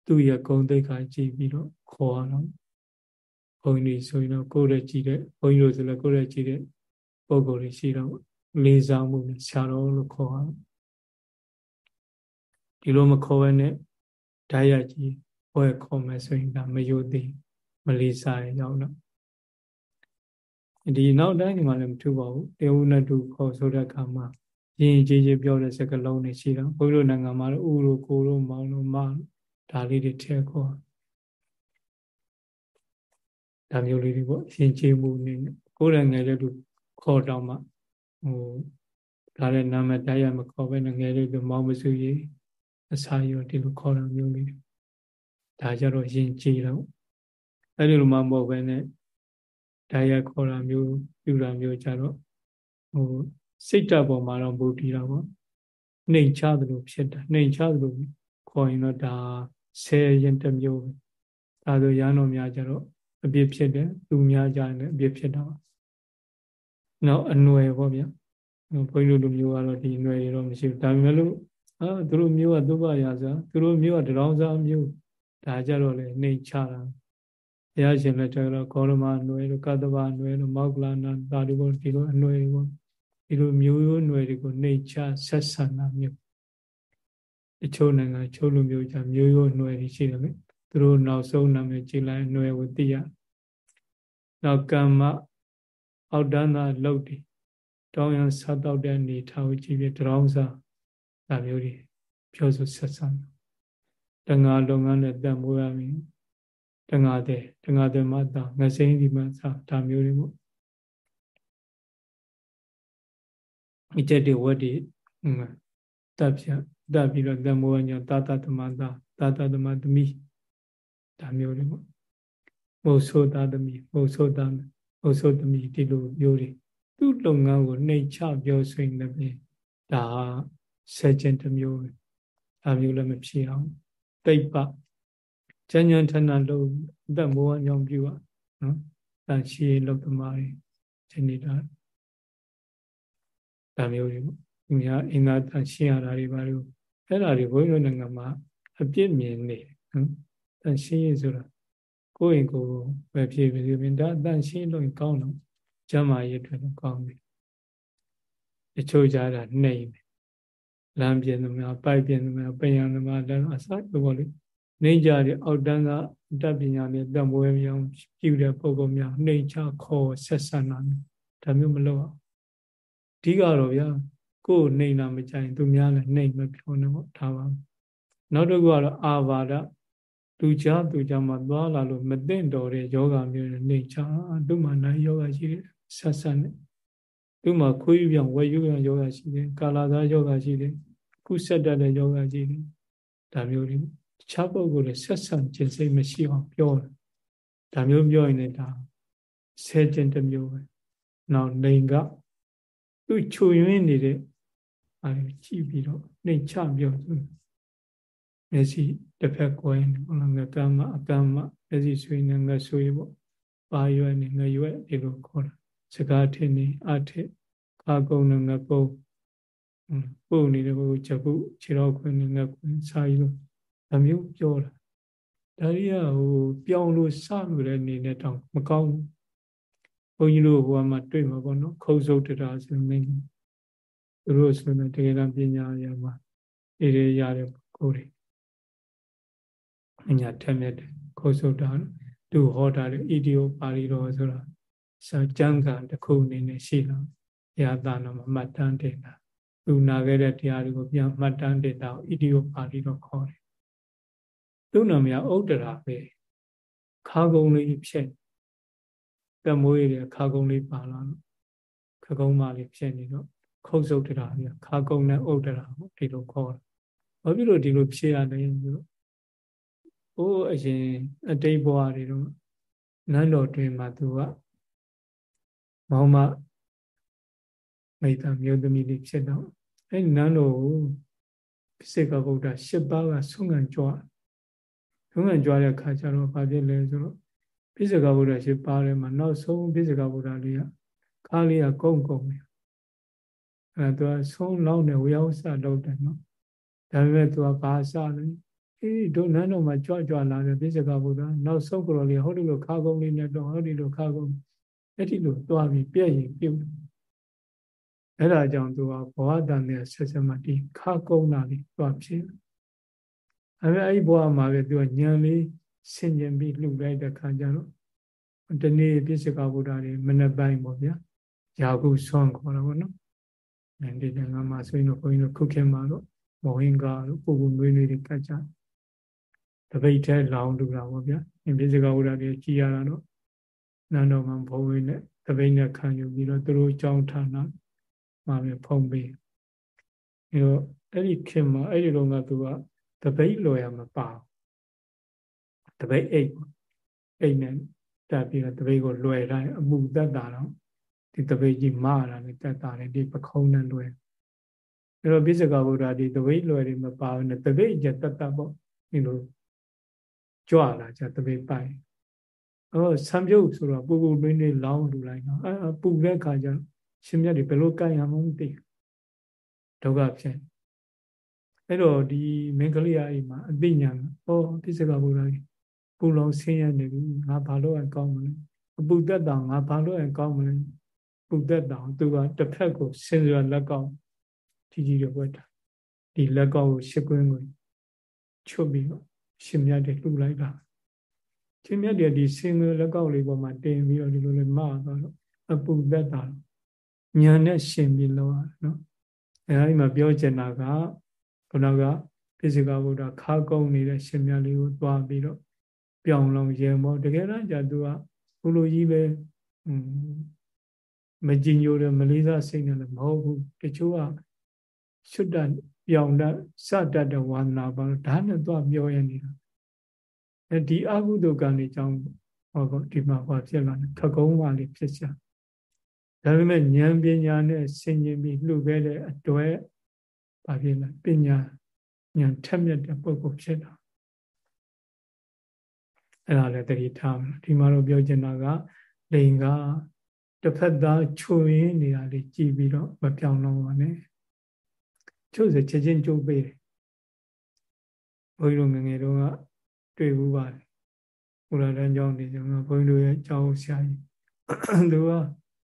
Speaker 1: သူ့ရဲ့ဂုံတိတ်ခါကြည့်ပြီးတော့ခေါ်ရတော့ ဘုန်းကြီးဆိုရင်တော့ကိုယ်တည်းကြည့်တဲ့ဘုန်းကြီးတို့ဆိုလည်းကိုယ်တည်းကြည့်တဲ့ပုံကိုယ်တွေရှိတော့လေးစားမှုနဲ့ဆရာတော်လို့ခေါ်ရဒီလိုမခေါ်ဘဲနဲ့ဓာတ်ရိုက်ကြီးဘွဲခေါ်မယ်ဆိုရင်ဒါမယုတ်သေးမလေးစားရရောက်တော့ဒီနောက်တိုင်းဒီမှာလည်းမထူပါဘူးတေဝနတုခေါ်ဆိုတဲ့အခါမှာရင်ကြီးကြီးပြောတဲ့စကားလုံးတွေရှိတော့ဘုရားနိုင်ငံမှာတော့ဥလိုကိုလိုမောင်လိုမဒါလေးတွေထည့်ခေါ် ဒါမျိုးလေးတွေပေါ့ရင်ကျေးမှုနေကိုယ်ရငယ်လေးတို့ခေါ်တော့မှဟိုဒါလည်းနာမတရားမခေါ်ပဲငယ်လေးတို့မောင်မစုကြီးအစာရောဒီလိုခေါ်တာမျိုးလေးဒါကြတော့ရင်ကြည်တော့အဲ့ဒီလိုမှမဟုတ်ပဲနဲ့ဓာတ်ရခေါ်တာမျိုးပြူတာမျိုးကြတော့ဟိုစိတ်ဓာတ်ပေါ်မှာတော့မူတည်တာပေါ့နှိမ်ချသလိုဖြစ်တာနှိမ်ချသလိုခေါ်ရင်တော့ဒါဆယ်ရင်တစ်မျိုးပဲဒါဆိုရဟန်းတော်များကြတော့ အပြစ်ဖြစ်တယ်သူများကြရင်လည်းအပြစ်ဖြစ်တာပါနောက်အနွယ်ပေါ့ဗျာဘုန်းကြီးတို့လူမျိုးကတော့ဒီအနွယ်တွေတော့မရှိဘူးဒါပေမဲ့လို့အာသူတို့မျိုးကသုဘရာဇာသူတို့မျိုးကတရောင်းစားမျိုးဒါကြတော့လေနှိမ်ချတာဘုရားရှင်လက်ထက်တော့ဂေါရမအနွယ်တို့ကတ္တဗအနွယ်တို့မောက္ကလနာဒါတို့ကိုဒီလိုအနွယ်တွေကိုဒီလိုမျိုးရိုးအနွယ်တွေကိုနှိမ်ချဆက်ဆံတာမျိုးအချို့နိုင်ငံချို့လူမျိုးကြမျိုးရိုးအနွယ်တွေရှိတယ်လေ သူတို့နောက်ဆုံးနာမည်ကြည်လိုက်အနွယ်ကိုသိရနောက်ကမ္မအောက်တန်းသာလှုပ်တယ်တောင်းရဆက်တော့တဲ့နေထားကိုကြည့်ပြီးတရောင်းစားဒါမျိုးတွေပြောဆိုဆက်ဆံတငါလုပ်ငန်းနဲ့တန်ဖိုးရမည်တငါတဲ့တငါတဲ့မသာငစိမ့်ဒီမှာသာဒါမျိုးတွေပေါ့အကျက်တွေဝတ်တွေတပ်ပြတပ်ပြီးတော့တန်ဖိုးရညတာတသမသာတာတသမသမီး ဒါမျိုးတွေပေါ့မဟုတ်ဆိုသားသမီးမဟုတ်ဆိုသားမဟုတ်ဆိုသမီးဒီလိုမျိုးတွေသူ့လုပ်ငန်းကိုနှိမ်ချပြောဆိုရင်လည်းဒါဆယ်ကျင်တစ်မျိုးပဲဒါမျိုးလည်းမဖြစ်အောင်တိတ်ပကျញ្ញံထဏလို့အသက်မိုးအကြောင်းပြုอ่ะနော်တန်ရှိလောက်သမားတွေဒီနေတာဒါမျိုးတွေပေါ့ဒီများအင်္ဂါတန်ရှင်းရတာတွေပါလို့အဲ့ဒါတွေဘုန်းကြီးတို့နိုင်ငံမှာအပြစ်မြင်နေနော် တန်ရှင်းရဆိုတာကိုယ့်ရင်ကိုယ်ပဲဖြစ်ပြီးပြီဒါတန်ရှင်းလို့ကောင်းတော့ကျမ်းမာရေးအတွက်တော့ကောင်းပြီတချို့ကြတာနှိမ့်တယ်လမ်းပြင်သမားပိုက်ပြင်သမားပယံသမားလည်းအစလို့ပေါ့လေနှိမ့်ကြတဲ့အောက်တန်းကတတ်ပညာနဲ့တံပွဲမြောင်ပြုတဲ့ပုံပုံများနှိမ့်ချခေါ်ဆက်ဆံတာဒါမျိုးမလုပ်အောင်အဓိကတော့ဗျာကိုယ်နှိမ့်တာမကြိုင်သူများလည်းနှိမ့်မပြောနဲ့ပေါ့ဒါပါနောက်တစ်ခုကတော့အာဘာဒ သူချာသူချာမှာသွားလာလို့မသိမ့်တော်တဲ့ယောဂမျိုးနဲ့နှိမ့်ချသူ့မှာနိုင်ယောဂရှိတယ်ဆက်ဆက်နဲ့သူ့မှာခွေးပြောင်ဝက်ယူပြောင်ယောဂရှိတယ်ကာလာသားယောဂရှိတယ်ကုဆက်တတ်တဲ့ယောဂရှိတယ်ဒါမျိုးတွေတခြားပုဂ္ဂိုလ်တွေဆက်ဆံခြင်းစိတ်မရှိအောင်ပြောတယ်ဒါမျိုးပြောရင်လည်းဒါဆဲခြင်းတစ်မျိုးပဲနောက်နေကသူ့ချွေရင်းနေတဲ့အဲကြည့်ပြီးတော့နှိမ်ချပြောသူ မျက်စိတစ်ဖက်ကွယ်နေဘုလားငကမအကမမျက်စိဆွေးနေငဆွေးပေါ့ပါရွယ်နေငရွယ်ဒီလိုခေါ်တာစကားထင်းနေအထစ်ခါကုန်းနေငကုန်းပို့နေတဲ့ဘုချက်ခုခြေတော်ခွင်းနေငခွင်းစာရီလို့အမျိုးပြောတာဒါရီကဟိုပြောင်းလို့စလို့တဲ့အနေနဲ့တောင်မကောင်းဘူးဘုန်းကြီးတို့ဟိုမှာတွေ့မှာပေါ့နော်ခုံစုတ်တရာဆိုမင်းသူတို့ဆိုရင်တကယ်တမ်းပညာရမှာအေးရရတဲ့ကိုယ်တွေ အညာထက်မြက်တယ်ခုံစုတ်တာသူဟောတာလေဣတိယပါဠိတော်ဆိုတာစာကျမ်းဂန်တစ်ခုအနေနဲ့ရှိလာဘုရားသာနာမှာမှတ်တမ်းတင်တာသူနာခဲ့တဲ့တရားတွေကိုပြန်မှတ်တမ်းတင်တာဣတိယပါဠိတော်ခေါ်တယ်သူ့နာမည်ဥဒ္ဒရာပဲခါကုံလေးဖြစ်တမွေးတွေခါကုံလေးပါလာတော့ခကုံးမလေးဖြစ်နေတော့ခုတ်စုတ်တရာပြခါကုံနဲ့ဥဒ္ဒရာပေါ့ဒီလိုခေါ်တယ်ဘာဖြစ်လို့ဒီလိုဖြစ်ရလဲဆိုတော့ဟို အရင်အတိတ်ဘဝတွေတော့နန်းတော်တွင်မှာသူကမောင်မမိတ္တမျိုးသမီးလေးဖြစ်တော့အဲ့နန်းတော်ကိုပိစိကဗုဒ္ဓ၈ပါးကဆုံးခံကြွဆုံးခံကြွတဲ့ခါကျတော့ဘာဖြစ်လဲဆိုတော့ပိစိကဗုဒ္ဓ၈ပါးထဲမှာနောက်ဆုံးပိစိကဗုဒ္ဓလေးကခါလေးကကုန်းကုန်းနေအဲ့ဒါသူကဆုံးလောက်နေဝေယဝဆလောက်တယ်နော်ဒါပေမဲ့သူကဘာစလဲ အေးဒုနန်းတော်မှာကြွကြွလာတဲ့ပိစိကဗုဒ္ဓနောက်ဆုံးကြော်လေးဟောဒီလိုခါကုန်းလေးနဲ့တော့ဟောဒီလိုခါကုန်းအဲ့ဒီလိုတွားပြီးပြည့်ရင်ပြုတ်အဲ့ဒါကြောင့်သူကဘဝတန်တဲ့ဆက်ဆက်မှဒီခါကုန်းတာလေးတွားဖြစ်အဲ့ဒါအဲ့ဒီဘဝမှာပဲသူကညံလေးဆင်ကျင်ပြီးလှုပ်လိုက်တဲ့ခါကျတော့ဒီနေ့ပြစ္ဆကဗုဒ္ဓတွေမနေ့ပိုင်းပေါ့ဗျာယာကုဆွမ်းခေါ်တာပေါ့နော်အဲဒီကငါမှဆိုရင်တော့ဘုန်းကြီးတို့ခုခေတ်မှာတော့မောဟင်္ဂါတို့ပုံပုံနွေးနွေးတွေကတ်ကြတ ပိတ်ထဲလောင်တူတာပေါ့ဗျာပြစ္ဆကဗုဒ္ဓတွေကြည်ရတာတော့နန်းတော်မှာဘုံဝင်းနဲ့တပိတ်နဲ့ခံယူပြီးတော့သူတို့အကြောင်းဌာနမှာပဲဖုံးပေးအဲတော့အဲ့ဒီခင်မှာအဲ့ဒီတော့ကသူကတပိတ်လော်ရမပါတပိတ်အိတ်အိတ်နဲ့တက်ပြီးတော့တပိတ်ကိုလွယ်တိုင်းအမှုတက်တာတော့ဒီတပိတ်ကြီးမာတာနဲ့တက်တာနဲ့ဒီပခုံးနဲ့လွယ်အဲ့တော့ပိစကဗုဒ္ဓဒီတပိတ်လွယ်တွေမပါဘူးနဲ့တပိတ်ကျတက်တက်ပေါ့ဒီလို ကြွလာကြတပိတ်ပိုင်အော်ဆံပြုတ်ဆိုတော့ပူပူနွေးနွေးလောင်းလူလိုက်တော့အဲပူတဲ့ခါကျရှင်မြတ်တွေဘယ်လိုကိုင်ရမှမသိဒုက္ခဖြစ်အဲ့တော့ဒီမင်္ဂလိယအိမ်မှာအသိဉာဏ်ဟောပိစကဘုရားကြီးပူလောင်ဆင်းရဲနေပြီငါဘာလို့အကောင်းမလဲအပူသက်တောင်ငါဘာလို့အကောင်းမလဲပူသက်တောင်သူကတစ်ဖက်ကိုဆင်းရဲလက်ကောက်ကြီးကြီးတော့ဝတ်တာဒီလက်ကောက်ကိုရှစ်ကွင်းကိုချွတ်ပြီးတော့ ရှင်မြတ်တွေလှူလိုက်တာရှင်မြတ်တွေဒီဆင်းရဲလက်ကောက်လေးပေါ်မှာတင်ပြီးတော့ဒီလိုလေးမသွားတော့အပူသက်တာညာနဲ့ရှင်ပြီးလောရနော်အဲဒီမှာပြောချင်တာကခုနကပိစိကဗုဒ္ဓခါကုန်းနေတဲ့ရှင်မြတ်လေးကိုသွားပြီးတော့ပြောင်းလောင်ရင်ပေါ့တကယ်တော့じゃသူကဘုလိုကြီးပဲမကြည်ညိုတဲ့မလေးစားစိတ်နဲ့လည်းမဟုတ်ဘူးတချို့ကရှုတ္တ ပြောင်းတတ်စတတ်တဲ့ဝန္ဒနာပါဒါနဲ့သွားပြောရနေတာအဲဒီအကုသိုလ်ကံတွေကြောင့်ဟောဒီမှာဟောဖြစ်လာတယ်ခကုံးဝါလေးဖြစ်ချဒါပေမဲ့ဉာဏ်ပညာနဲ့ဆင်ခြင်ပြီးလှုပ်ခဲ့တဲ့အတွက်ဘာဖြစ်လဲပညာဉာဏ်ထက်မြက်တဲ့ပုဂ္ဂိုလ်ဖြစ်တာအဲ့ဒါလည်းတတိထားမယ်ဒီမှာတော့ပြောချင်တာကလိန်ကတစ်ဖက်သားချွေရင်းနေတာလေးကြည်ပြီးတော့မပြောင်းတော့ပါနဲ့ ချုပ်စချက်ချင်းကျုပ်ပေးတယ်ဘုန်းကြီးတို့ငငယ်တုန်းကတွေ့ဘူးပါတယ်ဘုရားတန်းကျောင်းနေကြမှာဘုန်းကြီးတို့ရဲ့ကျောင်းဆရာကြီးသူက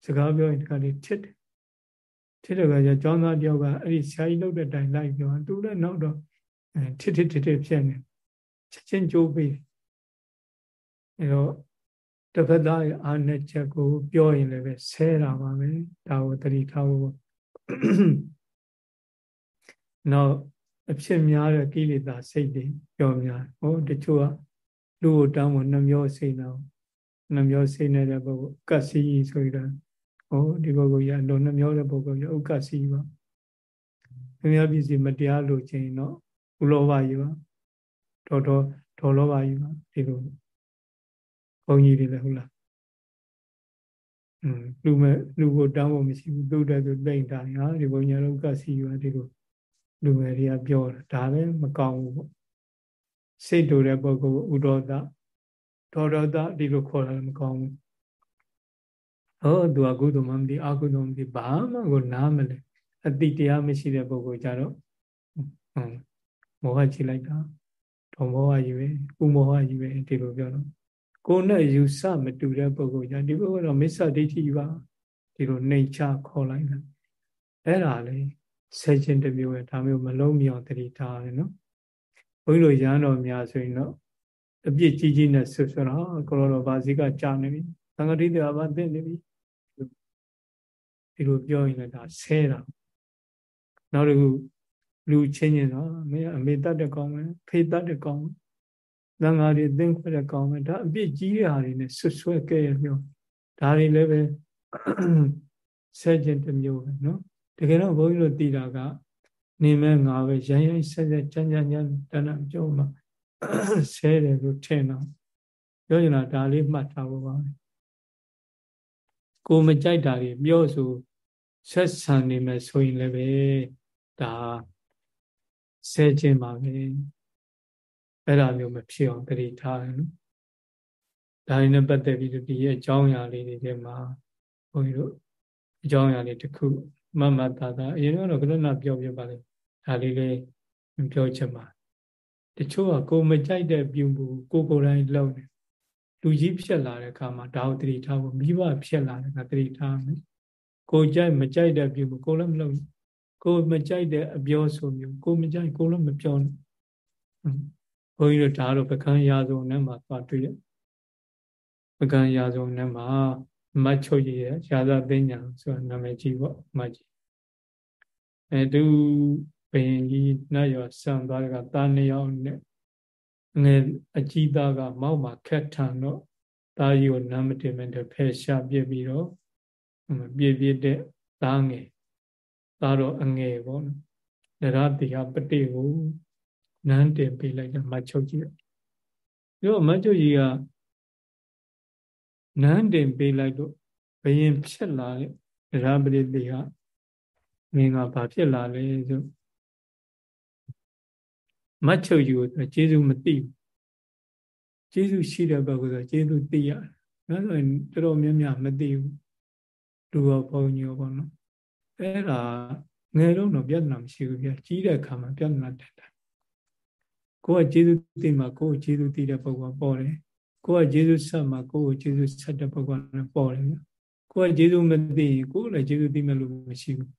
Speaker 1: စကားပြောရင်ဒီကလေးထစ်တယ်ထစ်တဲ့ကကျကျောင်းသားတယောက်ကအဲ့ဒီဆရာကြီးလုပ်တဲ့တိုင်လိုက်ပြောသူလည်းနောက်တော့ထစ်ထစ်ထစ်ထစ်ဖြစ်နေချက်ချင်းကြိုးပေးတယ်အဲတော့တစ်ဖက်သားရဲ့အာနဲ့ချက်ကို ပြောရင်လည်းပဲဆဲတာပါပဲဒါကိုတတိထားဖို့ နောက်အဖြစ်များတဲ့ကိလေသာစိတ်တွေပြောများဟောတချို့ကလူကိုတောင်းဖို့နှမျောစိတ်တော့နှမျောစိတ်နေတဲ့ပုဂ္ဂိုလ်ကစီဆိုရတာဟောဒီပုဂ္ဂိုလ်ရလုံနှမျောတဲ့ပုဂ္ဂိုလ်ရဥက္ကစီပါနှမျောပစ္စည်းမတရားလို့ခြင်းတော့ဥလောဘကြီးပါတော်တော်ဒေါ်လောဘကြီးပါဒီလိုဘုန်းကြီးတွေလည်းဟုတ်လားอืมလူမဲ့လူကိုတောင်းဖို့မရှိဘူးသူ့တဲ့သူတိတ်တာဟာဒီဘုန်းကြီးတို့ကစီပါဒီလို လူငယ်တွေကပြောတာဒါလည်းမကောင်းဘူးပေါ့စိတ်တူတဲ့ပုဂ္ဂိုလ်ဥဒေါသဒေါဒေါသဒီလိုခေါ်တာလည်းမကောင်းဘူးဟောသူကကုသိုလ်မှမသိအကုသိုလ်မသိဘာမှကိုနားမလဲအတိတရားမရှိတဲ့ပုဂ္ဂိုလ်ကြတော့ဟွန်းမောဟကြည့်လိုက်တာဒေါမောဟကြီးပဲဥမောဟကြီးပဲဒီလိုပြောတော့ကိုယ်နဲ့ယူဆမတူတဲ့ပုဂ္ဂိုလ်ကြဒီပုဂ္ဂိုလ်တော့မစ္ဆဒိဋ္ဌိပါဒီလိုနှိမ်ချခေါ်လိုက်တာအဲ့ဒါလေ ဆဲခြင်းတစ်မျိုးပဲဒါမျိုးမလုံးမြောင်တတိထားတယ်နော်ဘုန်းကြီးတို့ရဟန်းတော်များဆိုရင်တော့အပြစ်ကြီးကြီးနဲ့ဆွဆွတော့ကိုလိုတော့ဗာစီကကြာနေပြီသံဃာတိတရားဘာသိနေပြီဒီလိုပြောရင်လည်းဒါဆဲတာနောက်တစ်ခုလူချင်းချင်းတော့မင်းအမေတတ်တဲ့ကောင်းမယ်ဖေတတ်တဲ့ကောင်းမယ်သံဃာတွေသင်ခွဲတဲ့ကောင်းမယ်ဒါအပြစ်ကြီးတဲ့ဟာတွေနဲ့ဆွဆွဲခဲ့ရမျိုးဒါတွေလည်းပဲဆဲခြင်းတစ်မျိုးပဲနော် တကယ်တော့ဘုန်းကြီးတို့သိတာကနေမဲ့ငါပဲရမ်းရိုင်းဆက်ဆက်ကြမ်းကြမ်းကြမ်းတဏ္ဍပြောမှဆဲတယ်လို့ထင်တော့ပြောချင်တာဒါလေးမှတ်ထားဖို့ပါပဲကိုမကြိုက်တာတွေပြောဆိုဆက်ဆံနေမယ်ဆိုရင်လည်းပဲဒါဆဲခြင်းပါပဲအဲ့ဒါမျိုးမဖြစ်အောင်တတိထားတယ်နော်ဒါရင်းနဲ့ပတ်သက်ပြီးဒီရဲ့အကြောင်းအရာလေးတွေထဲမှာဘုန်းကြီးတို့အကြောင်းအရာလေးတစ်ခု မမတာတာအရင်ကတော့ကရုဏာပြောပြပါလေဒါလေးလေးပြောချင်ပါတချို့ကကိုမကြိုက်တဲ့ပြုမှုကိုကိုယ်တိုင်လုပ်နေလူကြီးဖြစ်လာတဲ့အခါမှာဒါကိုတတိထားဖို့မိဘဖြစ်လာတဲ့အခါတတိထားမယ်ကိုကြိုက်မကြိုက်တဲ့ပြုမှုကိုလည်းမလုပ်ကိုမကြိုက်တဲ့အပြောဆိုမျိုးကိုမကြိုက်ကိုလည်းမပြောနဲ့ဘုန်းကြီးတို့ဒါတော့ပကံရာဇုံနဲ့မှာသွားတွေ့ရပကံရာဇုံနဲ့မှာ မတ်ချုပ်ရရဲ့ရာဇသိညာဆိုတာနာမည်ကြီးပေါ့မတ်ကြီးအဲသူဘယင်ကြီးနတ်ရောဆံသွားတဲ့ကတာနှစ်ယောက်နဲ့ငယ်အကြီးသားကမောက်မှာခက်ထန်တော့တာကြီးကိုနာမတင်မဲ့ဖယ်ရှားပြစ်ပြီးတော့ပြည့်ပြည့်တဲ့သားငယ်သားတော့အငယ်ပေါ့နော်နရတိဟာပတိကိုနန်းတင်ပေးလိုက်တယ်မတ်ချုပ်ကြီးပြီးတော့မတ်ချုပ်ကြီးက နန်းတင်ပေးလိုက်တော့ဘယင်ဖြစ်လာတဲ့နရပတိတိဟာမင်းကဘာဖြစ်လာလဲဆိုမတ်ချုပ်ကြီးကိုကျေးဇူးမသိဘူးကျေးဇူးရှိတဲ့ဘက်ကိုဆိုကျေးဇူးသိရတယ်။ဒါဆိုရင်တော်တော်များများမသိဘူး။လူရောဘုံညောပေါ့နော်။အဲ့ဒါငယ်တော့တော့ပြဿနာမရှိဘူးပြ။ကြီးတဲ့အခါမှာပြဿနာတက်တာကိုယ်ကကျေးဇူးသိမှကိုယ်ကိုကျေးဇူးသိတဲ့ပုဂ္ဂိုလ်ပေါ်တယ် ကိုယ်ကကျေးဇူးဆက်မှကိုယ်ကိုကျေးဇူးဆက်တဲ့ပုဂ္ဂိုလ်နဲ့ပေါ်တယ်ဗျကိုယ်ကကျေးဇူးမသိရင်ကိုယ်လည်းကျေးဇူးသိမဲ့လို့မရှိဘူး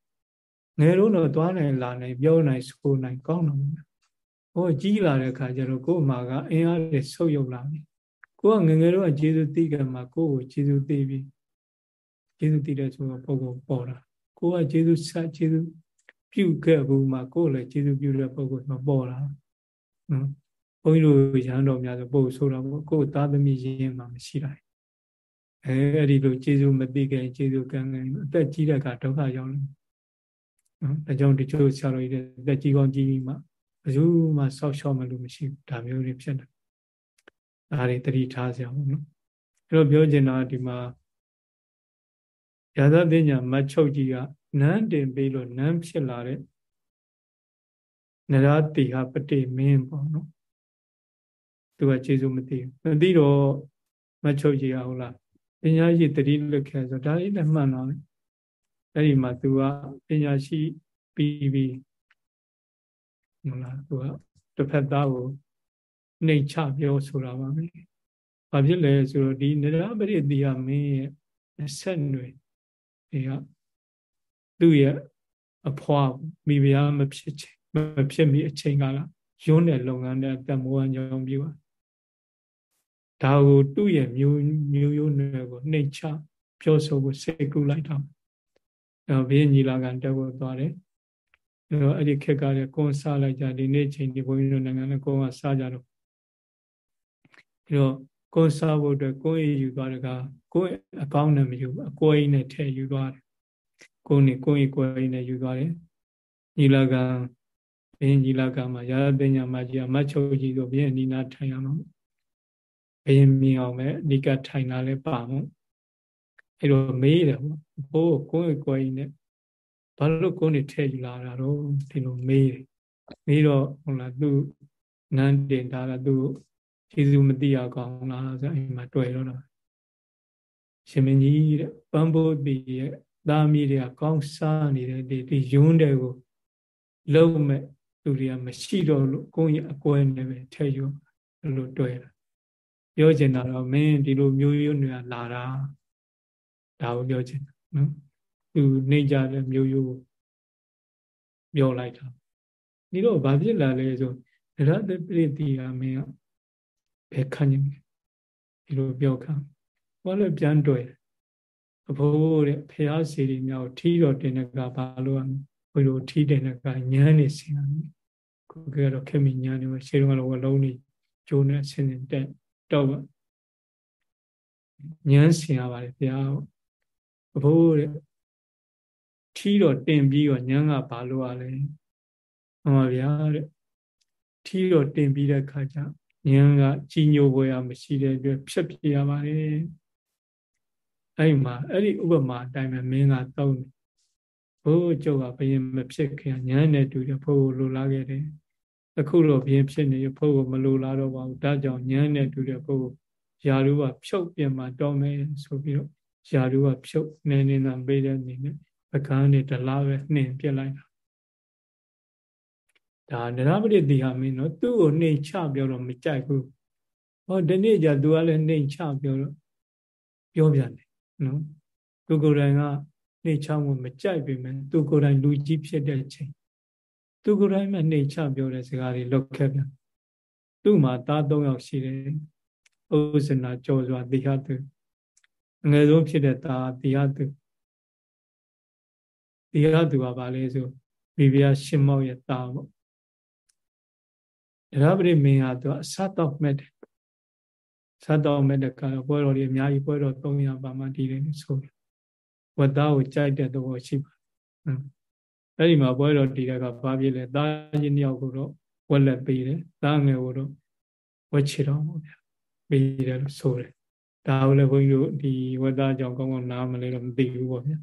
Speaker 1: ငယ်တော့တော့သွားနိုင်လာနိုင်ပြောနိုင်ဆိုနိုင်ကောင်းတော့ဗျကိုယ်ကြီးလာတဲ့အခါကျတော့ကိုယ်မှာကအင်အားတွေဆုပ်ယုပ်လာပြီကိုယ်ကငငယ်တော့ကျေးဇူးသိကြမှာကိုယ်ကိုကျေးဇူးသိပြီကျေးဇူးသိတဲ့ဆိုတော့ပုဂ္ဂိုလ်ပေါ်တာကိုယ်ကကျေးဇူးဆက်ကျေးဇူးပြုခဲ့ဘူးမှာကိုယ်လည်းကျေးဇူးပြုတဲ့ပုဂ္ဂိုလ်ဆိုပေါ်လာနော်ဘု န်းကြီးတို့ရဟန်းတော်များဆိုပို့ဆိုတာပေါ့ကိုယ်သားသမီးရင်းမှမရှိတာအဲအဲ့ဒီလိုကျေးဇူးမသိခင်ကျေးဇူးကံကံအသက်ကြီးတဲ့အခါဒုက္ခရောက်လို့နော်ဒါကြောင့်တချို့ဆရာတော်ကြီးတွေအသက်ကြီးကောင်းကြီးမှဘယ်သူမှစောက်ရှောက်မလို့မရှိဘူးဒါမျိုးတွေဖြစ်တယ်ဒါတွေတတိထားစရာပေါ့နော်အဲ့တော့ပြောချင်တာဒီမှာရာဇပညာမတ်ချုပ်ကြီးကနန်းတင်ပြီးလို့နန်းဖြစ်လာတဲ့နရတိဟာပတိမင်းပေါ့နော် သူကကျေစုမသိဘူးမသိတော့မချုပ်ကြီးဟုတ်လားပညာရှိတတိလွတ်ခဲ့ဆိုဒါလေးလည်းမှန်တော့အဲ့ဒီမှာသူကပညာရှိပြီးပြီးဟုတ်လားသူကတစ်ဖက်သားကိုနှိမ်ချပြောဆိုတာပါပဲ။ဘာဖြစ်လဲဆိုတော့ဒီနရပရိတိယမင်းရဲ့အဆက်နွယ်ဒီကသူ့ရဲ့အဖွားမိဖုရားမဖြစ်ချင်မဖြစ်မီအချိန်ကလာယွန်းတဲ့လုပ်ငန်းနဲ့တမောဟကြောင့်ပြုပါ ဒါကိုသူ့ရဲ့မျိုးမျိုးရိုးနယ်ကိုနှိမ်ချပြောဆိုဖို့စိတ်ကူးလိုက်တာအဲဘင်းညီလာခံတက်ဖို့သွားတယ်အဲတော့အဲ့ဒီခက်ကလည်းကိုယ်စားလိုက်ကြဒီနေ့ချိန်ဒီဘုန်းကြီးတို့နိုင်ငံနဲ့ကိုယ်ကစားကြတော့ပြီးတော့ကိုယ်စားဖို့အတွက်ကိုယ်ရယူသွားတကကိုယ်အကောင်းနဲ့မယူအကွဲနဲ့ထည့်ယူသွားတယ်ကိုယ်နဲ့ကိုယ်ရကွဲနဲ့ယူသွားတယ်ညီလာခံဘင်းညီလာခံမှာရာသပညာမကြီးအမတ်ချုပ်ကြီးတို့ဘင်းအနိနာထိုင်အောင် ဘင်းမြင်အောင်ပဲအနိကထိုင်တာလည်းပါမို့အဲ့တော့မေးတယ်ဘိုးကိုယ်ကိုယ်နဲ့ဘာလို့ကိုယ်နဲ့ထည့်ယူလာတာတော့ဒီလိုမေးတယ်မေးတော့ဟုတ်လားသူနန်းတင်တာကသူကျေးဇူးမသိရကောင်းလားဆိုအိမ်မှာတွေ့တော့တာရှင်မင်းကြီးတဲ့ပန်းဘုတ်တီရဲ့သားမီးတွေကကောင်းစားနေတဲ့ဒီဒီယွန်းတဲ့ကိုလုံးမဲ့သူတွေကမရှိတော့လို့ကိုယ့်ရဲ့အကွဲနဲ့ပဲထည့်ယူလို့တွေ့တာ ပြောချင်တာတော့မင်းဒီလိုမျိုးရိုးနေလာတာဒါကိုပြောချင်တာနော်သူနေကြတဲ့မျိုးရိုးပြောလိုက်တာဒီတော့ဘာဖြစ်လာလဲဆိုရတ္တပရိတိယမင်းကဘယ်ခံနေဒီလိုပြောခံဘာလဲပြန်တွေ့အဖိုးတဲ့ဖះစီရီမြောက်ထီးတော်တင်တဲ့ကဘာလို့ဘယ်လိုထီးတင်တဲ့ကညမ်းနေစင်ရတယ်ခုကတော့ခေမီညမ်းနေမှာရှေးတုန်းကတော့ဝလုံးနေကျိုးနေဆင်းနေတက် တော့ညမ်းစင်ရပါတယ်ဘုရားအဖိုးတဲ့ထီးတော်တင်ပြီးတော့ညမ်းကဘာလို့ရလဲမှန်ပါဗျာတဲ့ထီးတော်တင်ပြီးတဲ့ခါကျဉာဏ်ကကြီးညိုပွဲရမရှိတဲ့အတွက်ဖြတ်ပြရပါတယ်အဲ့မှာအဲ့ဒီဥပမာအတိုင်းပဲမင်းကတောင်းတယ်ဘိုးကျုပ်ကဘယင်မဖြစ်ခင်ဉာဏ်နဲ့တူတယ်ဘိုးကိုလိုလားခဲ့တယ် အခုတော့ဘယင်ဖြစ်နေဘိုးကိုမလိုလားတော့ပါဘူးဒါကြောင့်ဉာဏ်နဲ့တူတဲ့ဘိုးကိုယာရုကဖြုတ်ပြင်มาတော့မယ်ဆိုပြီးတော့ယာရုကဖြုတ်နေနေတာပေးတဲ့အနေနဲ့ပကန်းနဲ့တလားပဲနှင်ပြစ်လိုက်တာဒါနရပတိတိဟာမင်းနော်သူ့ကိုနှိမ်ချပြောတော့မကြိုက်ဘူးဟောဒီနေ့ကျသူကလည်းနှိမ်ချပြောတော့ပြောပြန်တယ်နော်သူကိုယ်တိုင်ကနှိမ်ချမှုမကြိုက်ပေမဲ့သူကိုယ်တိုင်လူကြီးဖြစ်တဲ့ချိန် သူကိုယ်တိုင်မှနှိမ်ချပြောတဲ့စကားတွေလောက်ခဲ့ပြန်သူ့မှာသား၃ယောက်ရှိတယ်ဥစ္စနာကြောစွာတိဟတုအငယ်ဆုံးဖြစ်တဲ့သားတိဟတုတိဟတုကဘာလဲဆိုမိဖုရားရှင်မောက်ရဲ့သားပေါ့ရပရိမင်းဟာသူအစတော့မဲ့တယ်စတော့မဲ့တဲ့ကပွဲတော်တွေအများကြီးပွဲတော်300ပါမှတည်တယ်ဆိုဝတ်သားကိုကြိုက်တဲ့သဘောရှိပါတယ် အဲ့ဒီမှာပွဲတော်တည်တဲ့ကဘာဖြစ်လဲသားကြီးနှစ်ယောက်ကိုတော့ဝက်လက်ပေးတယ်သားငယ်ကိုတော့ဝက်ချီတော်ပေါ့ဗျာပေးတယ်လို့ဆိုတယ်ဒါကိုလည်းဘုန်းကြီးတို့ဒီဝတ်သားကြောင့်ကောင်းကောင်းနားမလဲတော့မသိဘူးပေါ့ဗျာ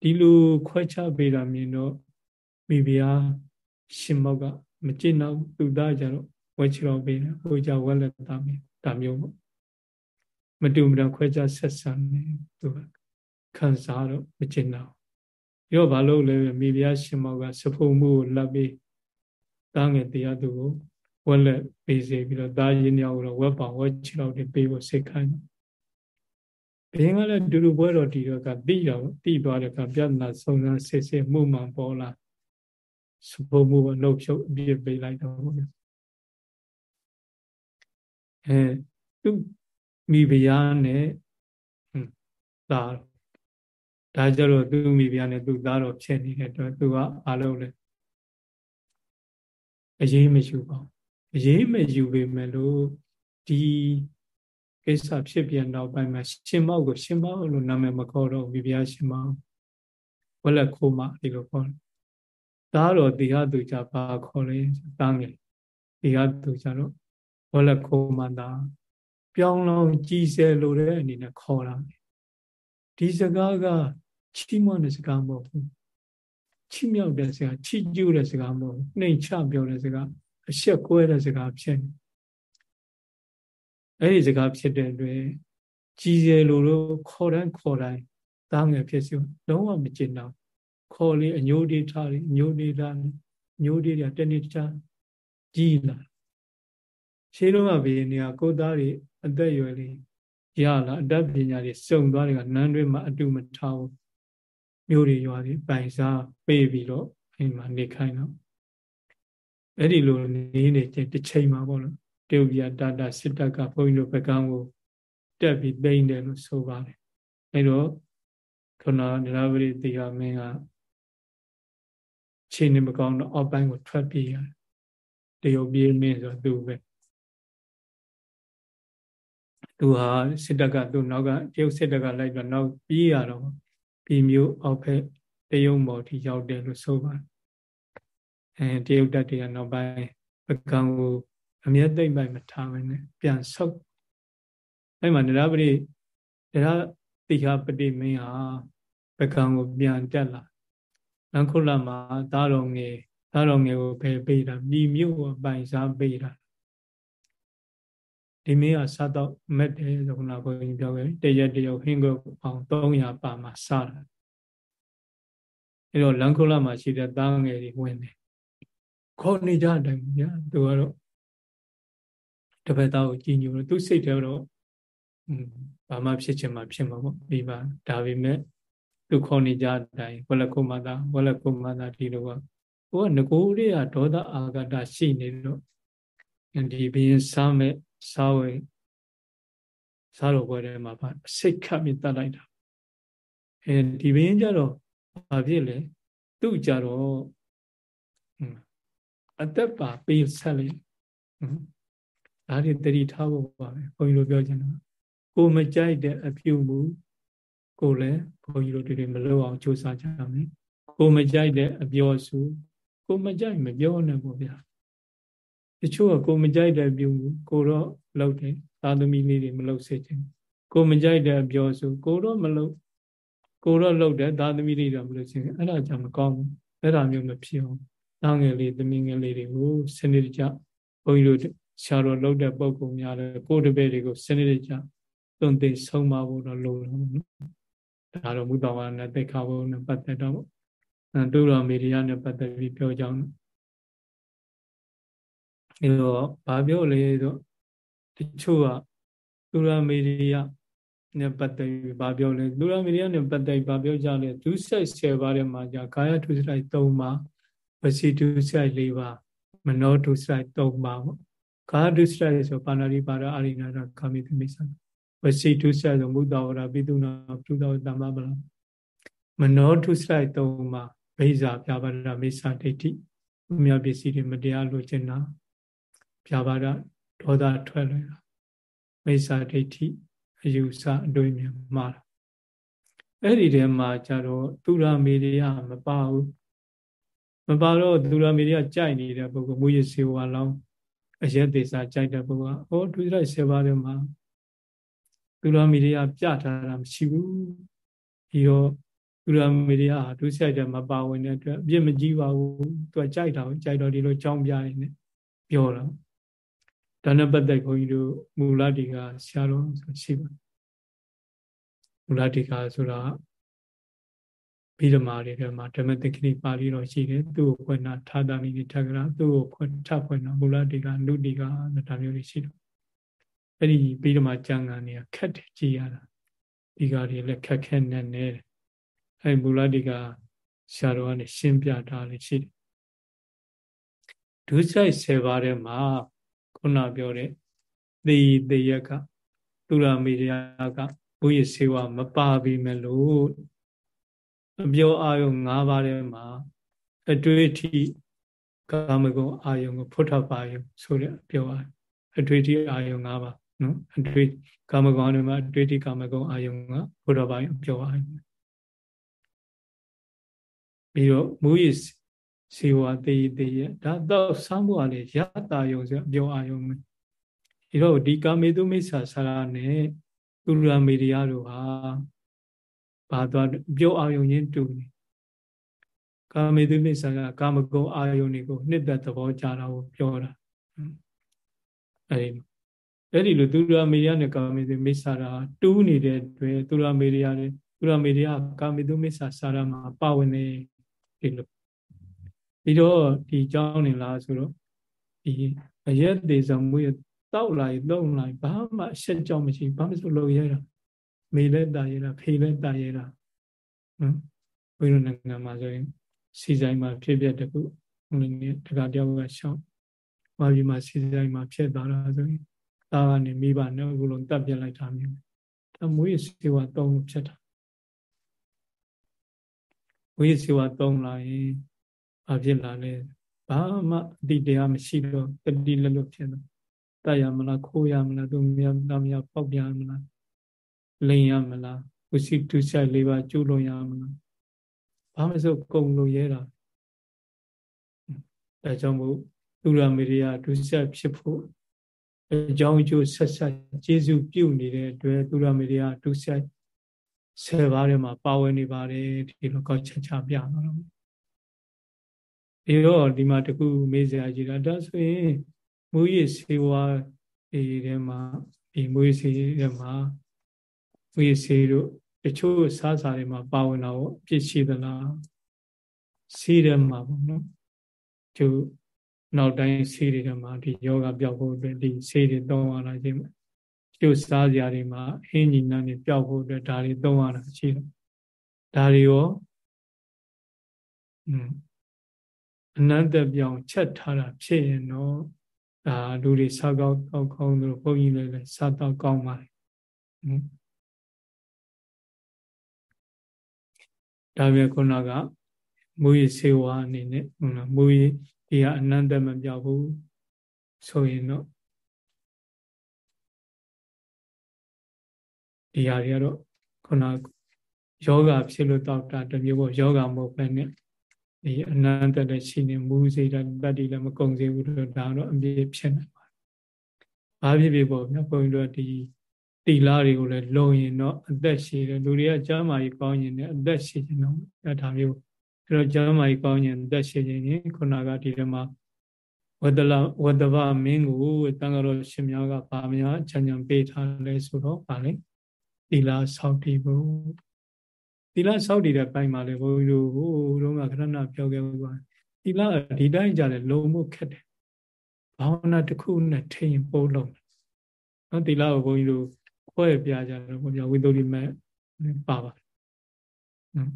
Speaker 1: ဒီလိုခွဲခြားပေးတာမြင်တော့မိဖုရားရှင်မောက်ကမကျင့်တော့သူသားကြတော့ဝဲချတော်ပေးတယ်ဟိုကြဝက်လက်သားမင်းဒါမျိုးပေါ့မတူမတန်ခွဲခြားဆက်ဆံနေသူကခံစားတော့မကျင့်တော့ ရောဘာလို့လဲမိဖုရားရှင်မောက်ကစဖုံမှုကိုလက်ပြီးတားငယ်တရားသူကိုဝက်လက်ပေးစေပြီးတော့သားရင်းရောက်တော့ဝက်ပောင်ဝက်ချီလောက်တွေပေးဖို့စိတ်ခိုင်းဘင်းကလည်းဒူဒူပွဲတော်တီတော့ကတိတော့တိသွားတဲ့ကပြဿနာဆုံးစမ်းစစ်စစ်မှုမှန်ပေါ်လာစဖို့မှုလှုပ်ဖြုတ်အပြစ်ပေးလိုက်တော့ဘုရားအဲသူမိဖုရားနဲ့သား ဒါကြတော့သူမိဖုရားနဲ့သူသားတော်ဖြစ်နေတဲ့တော့သူကအားလုံးလဲအရေးမယူပါဘူးအရေးမယူပေမဲ့လို့ဒီကိစ္စဖြစ်ပြန်တော့ပိုင်းမှာရှင်မောက်ကိုရှင်မောက်လို့နာမည်မခေါ်တော့မိဖုရားရှင်မောက်ဝလက်ခိုးမှဒီလိုခေါ်တယ်သားတော်ဒီဟာသူကြပါခေါ်လဲတားငယ်ဒီဟာသူကြတော့ဝလက်ခိုးမှသာပြောင်းလောင်းကြီးစဲလို့တဲ့အနေနဲ့ခေါ်တာဒီစကားက ချီးမွမ်းတဲ့စကားမဟုတ်ဘူးချီးမြှောက်တဲ့စကားချီးကျူးတဲ့စကားမဟုတ်ဘူးနှိမ်ချပြောတဲ့စကားအရှက်ကွဲတဲ့စကားဖြစ်နေအဲ့ဒီစကားဖြစ်တဲ့အတွက်ကြီးစဲလို့လို့ခေါ်တိုင်းခေါ်တိုင်းတားငယ်ဖြစ်စီလုံးဝမကျင်တော့ခေါ်လေအညိုးဒေထားလေအညိုးဒေထားလေညိုးဒေးတနေ့တခြားကြီးလာရှင်းတော့ကဘေးနေကကိုသားတွေအသက်ရွယ်လေးရလာအတတ်ပညာတွေစုံသွားတယ်ကနန်းတွင်းမှာအတူမထားဘူး မျိုးတွေရွာတွေပိုင်စားပေးပြီးတော့အိမ်မှာနေခိုင်းတော့အဲ့ဒီလိုနေနေချင်းတစ်ချိန်မှာပေါ့နော်တေဝိယတာတာစစ်တပ်ကဘုန်းကြီးတို့ပကံကိုတက်ပြီးသိမ့်တယ်လို့ဆိုပါတယ်အဲ့တော့ခဏနရဝရိတေယမင်းကခြေနေမကောင်းတော့အောက်ပိုင်းကိုထွက်ပြေးရတယ်တရုတ်ပြေးမင်းဆိုသူပဲသူဟာစစ်တပ်ကသူ့နောက်ကတရုတ်စစ်တပ်ကလိုက်တော့နောက်ပြေးရတော့ ပြည်မျိုးအောက်ဖက်တရုတ်မော်ထိရောက်တယ်လို့ဆိုပါတယ်အဲတရုတ်တပ်တွေကနောက်ပိုင်းပကံကိုအမျက်သိမ့်ပိုင်မထားဘဲနဲ့ပြန်ဆုတ်အဲ့မှာနရပရိနရတိခပတိမင်းဟာပကံကိုပြန်တက်လာလန်ခုလမှာသားတော်ငယ်သားတော်ငယ်ကိုဖယ်ပေးတာပြည်မြို့ကိုပိုင်စားပေးတာ ဒီမင်းကစားတော့မက်တယ်ဆိုခုနကဘုန်းကြီးပြောခဲ့တရက်တရက်ဟင်းကုတ်အောင်300ပါမှာစားတာအဲ့တော့လန်ခုလမှာရှိတဲ့သားငယ်တွေဝင်တယ်ခေါ်နေကြတယ်ဗျာသူကတော့တပည့်သားကိုကြည်ညိုလို့သူစိတ်ထဲတော့ဘာမှဖြစ်ချင်မှဖြစ်မှာပေါ့ဒီပါဒါပေမဲ့သူခေါ်နေကြတိုင်းဝလကုမသာဝလကုမသာဒီလိုကဟိုကငကိုးလေးကဒေါသအာဂတရှိနေတော့ဒီဘင်းစားမဲ့ စားဝဲစားတော့ဘွယ်ထဲမှာပါစိတ်ခတ်ပြီးတတ်လိုက်တာအဲဒီဘင်းကြတော့ဘာဖြစ်လဲသူ့ကြတော့အသက်ပါပေးဆက်လိုက်ဒါတွေတတိထားဖို့ပါပဲဘုန်းကြီးတို့ပြောချင်တာကိုမကြိုက်တဲ့အပြုမှုကိုလည်းဘုန်းကြီးတို့တွေမလုပ်အောင်ကြိုးစားကြမယ်ကိုမကြိုက်တဲ့အပြောစုကိုမကြိုက်မပြောနဲ့ပေါ့ဗျာ တချို့ကကိုမကြိုက်တဲ့အပြုမှုကိုတော့လုပ်တယ်သာသမီလေးတွေမလုပ်စေချင်ကိုမကြိုက်တဲ့အပြောစုကိုတော့မလုပ်ကိုတော့လုပ်တယ်သာသမီလေးတော့မလုပ်ချင်အဲ့ဒါကြောင့်မကောင်းဘူးအဲ့ဒါမျိုးမဖြစ်အောင်သားငယ်လေးသမီးငယ်လေးတွေကိုစနစ်တကျဘုန်းကြီးတို့ဆရာတော်လုပ်တဲ့ပုံကုများတယ်ကိုတပည့်တွေကိုစနစ်တကျသွန်သင်ဆုံးမဖို့တော့လိုတော့ဘူးဒါတော့မူတော်ဝါနဲ့သိခါဘုံနဲ့ပတ်သက်တော့တူတော်မီဒီယာနဲ့ပတ်သက်ပြီးပြောကြအောင် အဲတော့ဘာပြောလဲဆိုတချို့ကတူတော်မီဒီယာနဲ့ပတ်သက်ပြီးဘာပြောလဲတူတော်မီဒီယာနဲ့ပတ်သက်ပြီးဘာပြောကြလဲဒုစိုက်10ပါးထဲမှာじゃကာယထုစိုက်3ပါးဝစီဒုစိုက်4ပါးမနောဒုစိုက်3ပါးပေါ့ကာယဒုစိုက်ဆိုပါဏာရိပါဒအာရိနာကာမိသမိသဝစီဒုစိုက်ဆိုမုဒ္ဒဝရပိတုနာပြုသောတမ္မပလမနောဒုစိုက်3ပါးဘိဇာပြပါဒမိစ္ဆာဒိဋ္ဌိအမြတ်ပစ္စည်းတွေမတရားလိုချင်တာ ပြပါဒဒေါသထွက်လွယ်တာမိစ္ဆာဒိဋ္ဌိအယူဆအတွေ့အမြင်မှားတာအဲ့ဒီထဲမှာကျတော့သူရမေရိယမပါဘူးမပါတော့သူရမေရိယကြိုက်နေတဲ့ပုဂ္ဂိုလ်မူရစေဝါလောင်းအရက်သေးစာကြိုက်တဲ့ပုဂ္ဂိုလ်ကဟောဒုစရိုက်7ပါးထဲမှာသူရမေရိယပြထားတာမရှိဘူးပြီးတော့သူရမေရိယဒုစရိုက်တဲ့မပါဝင်တဲ့အတွက်အပြစ်မကြီးပါဘူးသူကကြိုက်တာကိုကြိုက်တော့ဒီလိုကြောင်းပြနေတယ်ပြောတော့ ဒါနဲ့ပတ်သက်ခွန်ကြီးတို့မူလတိကဆရာတော်ဆိုရှိပါမူလတိကဆိုတာဗိဓမာတွေထဲမှာဓမ္မတက္ကိပါဠိတော်ရှိတယ်သူ့ကိုဖွင့်တာထာတာမိနိထကရာသူ့ကိုဖွင့်ထဖွင့်တာမူလတိကနုတိကဒါမျိုးတွေရှိတယ်အဲ့ဒီဗိဓမာကျမ်းဂန်တွေကခက်တယ်ကြည်ရတာဒီကတွေလည်းခက်ခဲနေနေတယ်အဲ့မူလတိကဆရာတော်ကနေရှင်းပြထားလေးရှိတယ်ဒုစိုက်10ပါးထဲမှာ ခုနပြောတဲ့သေသေရကသူရမေရကဘုရားစေဝမပါပြီမလို့အပြောအာယုံ၅ပါးထဲမှာအတွေ့အထိကာမဂုဏ်အာယုံကိုဖုထပါယုံဆိုတဲ့အပြောအာအတွေ့အထိအာယုံ၅ပါးနော်အတွေ့ကာမဂုဏ်တွေမှာအတွေ့အထိကာမဂုဏ်အာယုံကဖုထပါယုံပြောအာပြီးတော့မူရ ည်စေဝတေးတေးရဒါတော့စမ်းဖို့ကလေရတာယုံဆိုအပြောအာယုံဒီတော့ဒီကာမေတုမိစ္ဆာဆရာနဲ့သူရမေရိယတို့ဟာဘာသွားပြောအာယုံချင်းတူနေကာမေတုမိစ္ဆာကကာမဂုဏ်အာယုံတွေကိုနှစ်သက်သဘောကြတာကိုပြောတာအဲဒီအဲ့ဒီလိုသူရမေရိယနဲ့ကာမေတုမိစ္ဆာကတူးနေတဲ့အတွက်သူရမေရိယနဲ့သူရမေရိယကာမေတုမိစ္ဆာဆရာမှာပါဝင်နေဒီလို ပြီးတော့ဒီကြောင်းနေလားဆိုတော့ဒီအရက်သေးဆောင်မှုရတောက်လိုက်သုံးလိုက်ဘာမှအဆက်ကြောင်းမရှိဘာမှမလုပ်ရတာမေလဲတာရတာဖေလဲတာရတာနော်ဘုရားနိုင်ငံမှာဆိုရင်စီဆိုင်မှာဖြစ်ပြတကူဟိုနေတကတယောက်ကရှောင်းဘာပြီးမှစီဆိုင်မှာဖြစ်သွားတာဆိုရင်ဒါကနေမိဘနဲ့ဘုလုံးတပ်ပြလိုက်တာမျိုးတမွေးစေဝါသုံးဖြစ်တာဝိစေဝါသုံးလာရင် ဘာဖြစ်လာလဲဘာမှအတိတရားမရှိတော့တတိလလွတ်ဖြစ်တော့တတ်ရမလားခိုးရမလားသူများတမရပေါက်ပြရမလားလိန်ရမလားဝစီတုဆိုင်လေးပါကျူးလွန်ရမလားဘာမဆိုကုံလို့ရဲတာအဲကြောင့်မို့သူရမေရိယဒုစရဖြစ်ဖို့အကြောင်းအကျိုးဆက်ဆက်ကျေစုပြုနေတဲ့အတွက်သူရမေရိယဒုစရဆယ်ပါးထဲမှာပါဝင်နေပါတယ်ဒီလိုကောက်ချက်ချပြတော့ ပြီးတော့ဒီမှာတခုမေးစရာကြီးတာဒါဆိုရင်မူရည်စေဝါဒီထဲမှာဒီမူရည်စေထဲမှာမူရည်စေတို့တချို့စားစာတွေမှာပါဝင်တာကိုအပြစ်ရှိသလားစေးထဲမှာပေါ့နော်သူနောက်တိုင်းစေးတွေထဲမှာဒီယောဂပြောက်ဖို့အတွက်ဒီစေးတွေသုံးရတာချင်းကျုပ်စားစရာတွေမှာအင်းကြီးနန်းတွေပြောက်ဖို့အတွက်ဒါတွေသုံးရတာရှိတယ်ဒါတွေရောอืม အနန္တပြောင်ချက်ထားတာဖြစ်ရင်တော့ဒါလူတွေစားကောင်းတောက်ကောင်းတို့ဘုန်းကြီးလည်းလည်းစားတော့ကောင်းပါလေနော်ဒါပဲခုနကမူရစေဝါအနေနဲ့ဟုတ်လားမူရဒီကအနန္တမပြောက်ဘူးဆိုရင်တော့ဒီဟာတွေကတော့ခုနယောဂဖြစ်လို့တောက်တာတမျိုးပေါ့ယောဂမဟုတ်ပဲနဲ့ ဒီအနန္တလည်းရှိနေမူစေတာတတ္တိလည်းမကုံစေဘူးတော့ဒါတော့အပြည့်ဖြစ်နေပါဘာဖြစ်ဖြစ်ပေါ့ဗျာဘုန်းကြီးတို့ဒီတီလာတွေကိုလည်းလုံရင်တော့အသက်ရှည်တယ်လူတွေကကျမ်းမာရေးကောင်းရင်လည်းအသက်ရှည်ခြင်းတော့အဲဒါမျိုးအဲတော့ကျမ်းမာရေးကောင်းရင်အသက်ရှည်ခြင်းရင်ခုနကဒီထဲမှာဝဒလဝဒဗမင်းကိုတန်ဃာတော်ရှင်များကဗာများချမ်းချမ်းပေးထားလဲဆိုတော့ဗာလေတီလာဆောက်တည်ဖို့ သီလစောက်တည်တဲ့ပိုင်းမှာလေဘုန်းကြီးတို့ဟိုတုန်းကခဏခဏပြောခဲ့ပါသီလဒီတိုင်းကြတယ်လုံဖို့ခက်တယ်ဘာဝနာတစ်ခုနဲ့ထိရင်ပိုးလုံးနော်သီလကိုဘုန်းကြီးတို့ခွဲပြကြတယ်ဘုရားဝိသုဒ္ဓိမဲ့ပါပါနော်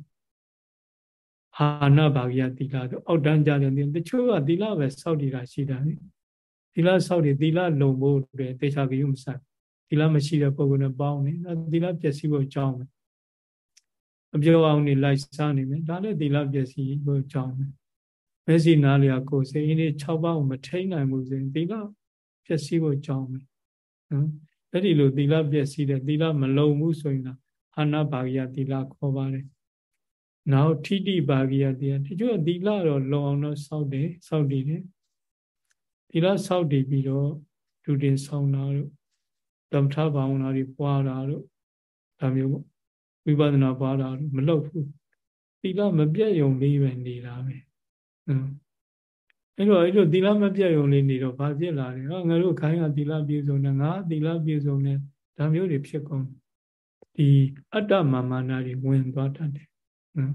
Speaker 1: ဟာနာဘာဂိယသီလတို့အောက်တန်းကြတယ်တချို့ကသီလပဲစောက်တည်တာရှိတာလေသီလစောက်တည်သီလလုံဖို့အတွက်တေချာကြည့်မဆိုင်သီလမရှိတဲ့ပုဂ္ဂိုလ်နဲ့ပေါင်းနေသီလပျက်စီးဖို့ကြောင်းတယ် အပြောအောင်နေလိုက်စားနေမယ်ဒါလည်းသီလပျက်စီးဖို့ကြောင်းမယ်မျက်စိနားလျာကိုယ်စိတ်အင်းလေး6ပါးကိုမထိန်နိုင်ဘူးဆိုရင်သီလပျက်စီးဖို့ကြောင်းမယ်နော်အဲ့ဒီလိုသီလပျက်စီးတဲ့သီလမလုံဘူးဆိုရင်အာနာဘာဂိယသီလခေါ်ပါတယ်နောက်ထိတိဘာဂိယသီလတချို့သီလတော့လုံအောင်တော့စောက်တယ်စောက်တည်တယ်သီလစောက်တည်ပြီးတော့ဒုတင်ဆောင်တာတို့သမထဘာဝနာတွေပွားတာတို့ဒါမျိုးပေါ့ ဝိပဿနာပွားတာမလုပ်ဘူးသီလမပြတ်ယုံလေးပဲနေတာပဲအဲ့တော့အဲ့လိုသီလမပြတ်ယုံလေးနေတော့ဘာဖြစ်လာလဲဟောငါတို့ခိုင်းကသီလပြည့်စုံတယ်ငါသီလပြည့်စုံတယ်ဒါမျိုးတွေဖြစ်ကုန်ဒီအတ္တမာမာနာတွေဝင်သွားတတ်တယ်နော်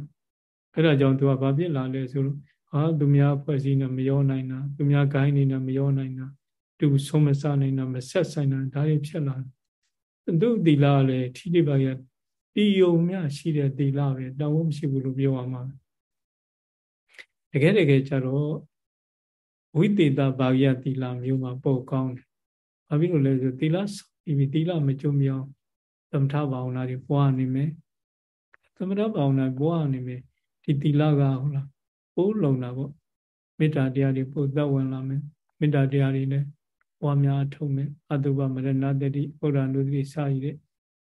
Speaker 1: အဲ့ဒါကြောင့်သူကဘာဖြစ်လာလဲဆိုတော့ဟာသူများဖွဲ့စည်းနေမရောနိုင်တာသူများဂိုင်းနေနေမရောနိုင်တာသူဆုံးမစနိုင်တာမဆက်ဆိုင်တာဒါတွေဖြစ်လာတယ်သူသီလလည်းထိတိပါရ တီယုံမြရှိတဲ့သီလပဲတောင်းဖို့မရှိဘူးလို့ပြောရမှာတကယ်တကယ်ကျတော့ဝိသေသဘာဝယသီလမျိုးမှာပို့ကောင်းတယ်။ဘာဖြစ်လို့လဲဆိုသီလဒီသီလမကြုံမြောင်သမထဘာဝနာတွေပွားနေမယ်။သမထဘာဝနာပွားနေမယ်ဒီသီလကဟုတ်လားပိုးလုံတာပေါ့မေတ္တာတရားတွေပို့သက်ဝင်လာမယ်မေတ္တာတရားတွေလည်းပွားများထုံမယ်အတုပမရဏတတိဩရဏုတိစာရည်တဲ့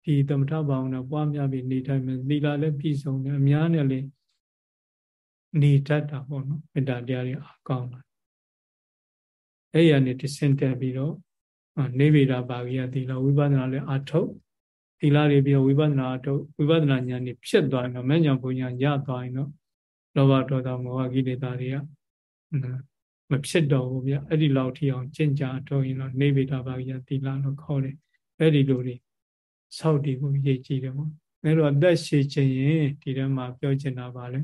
Speaker 1: ဒီသမထဘာဝနာပွားများပြီးနေထိုင်မယ်သီလလည်းပြည့်စုံတယ်အများနဲ့လည်းနေတတ်တာပေါ့နော်မေတ္တာတရားတွေအကောင်းတာအဲ့ရနေတဆင့်တက်ပြီးတော့နေဗေဒဘာဂိယသီလဝိပဿနာလည်းအထုတ်သီလတွေပြီးတော့ဝိပဿနာအထုတ်ဝိပဿနာဉာဏ်นี่ဖြစ်သွားရင်တော့မဉ္ဇဉ်ဘုံညာရသွားရင်တော့လောဘဒေါသမောဟကိလေသာတွေကမဖြစ်တော့ဘူးဗျအဲ့ဒီလောက်ထိအောင်ကျင့်ကြအထုတ်ရင်တော့နေဗေဒဘာဂိယသီလလို့ခေါ်တယ်အဲ့ဒီလိုတွေ စောက်တည်ဖို့ရည်ကြည်တယ်ပေါ့အဲတော့အသက်ရှည်ခြင်းရင်ဒီထဲမှာပြောချင်တာပါလေ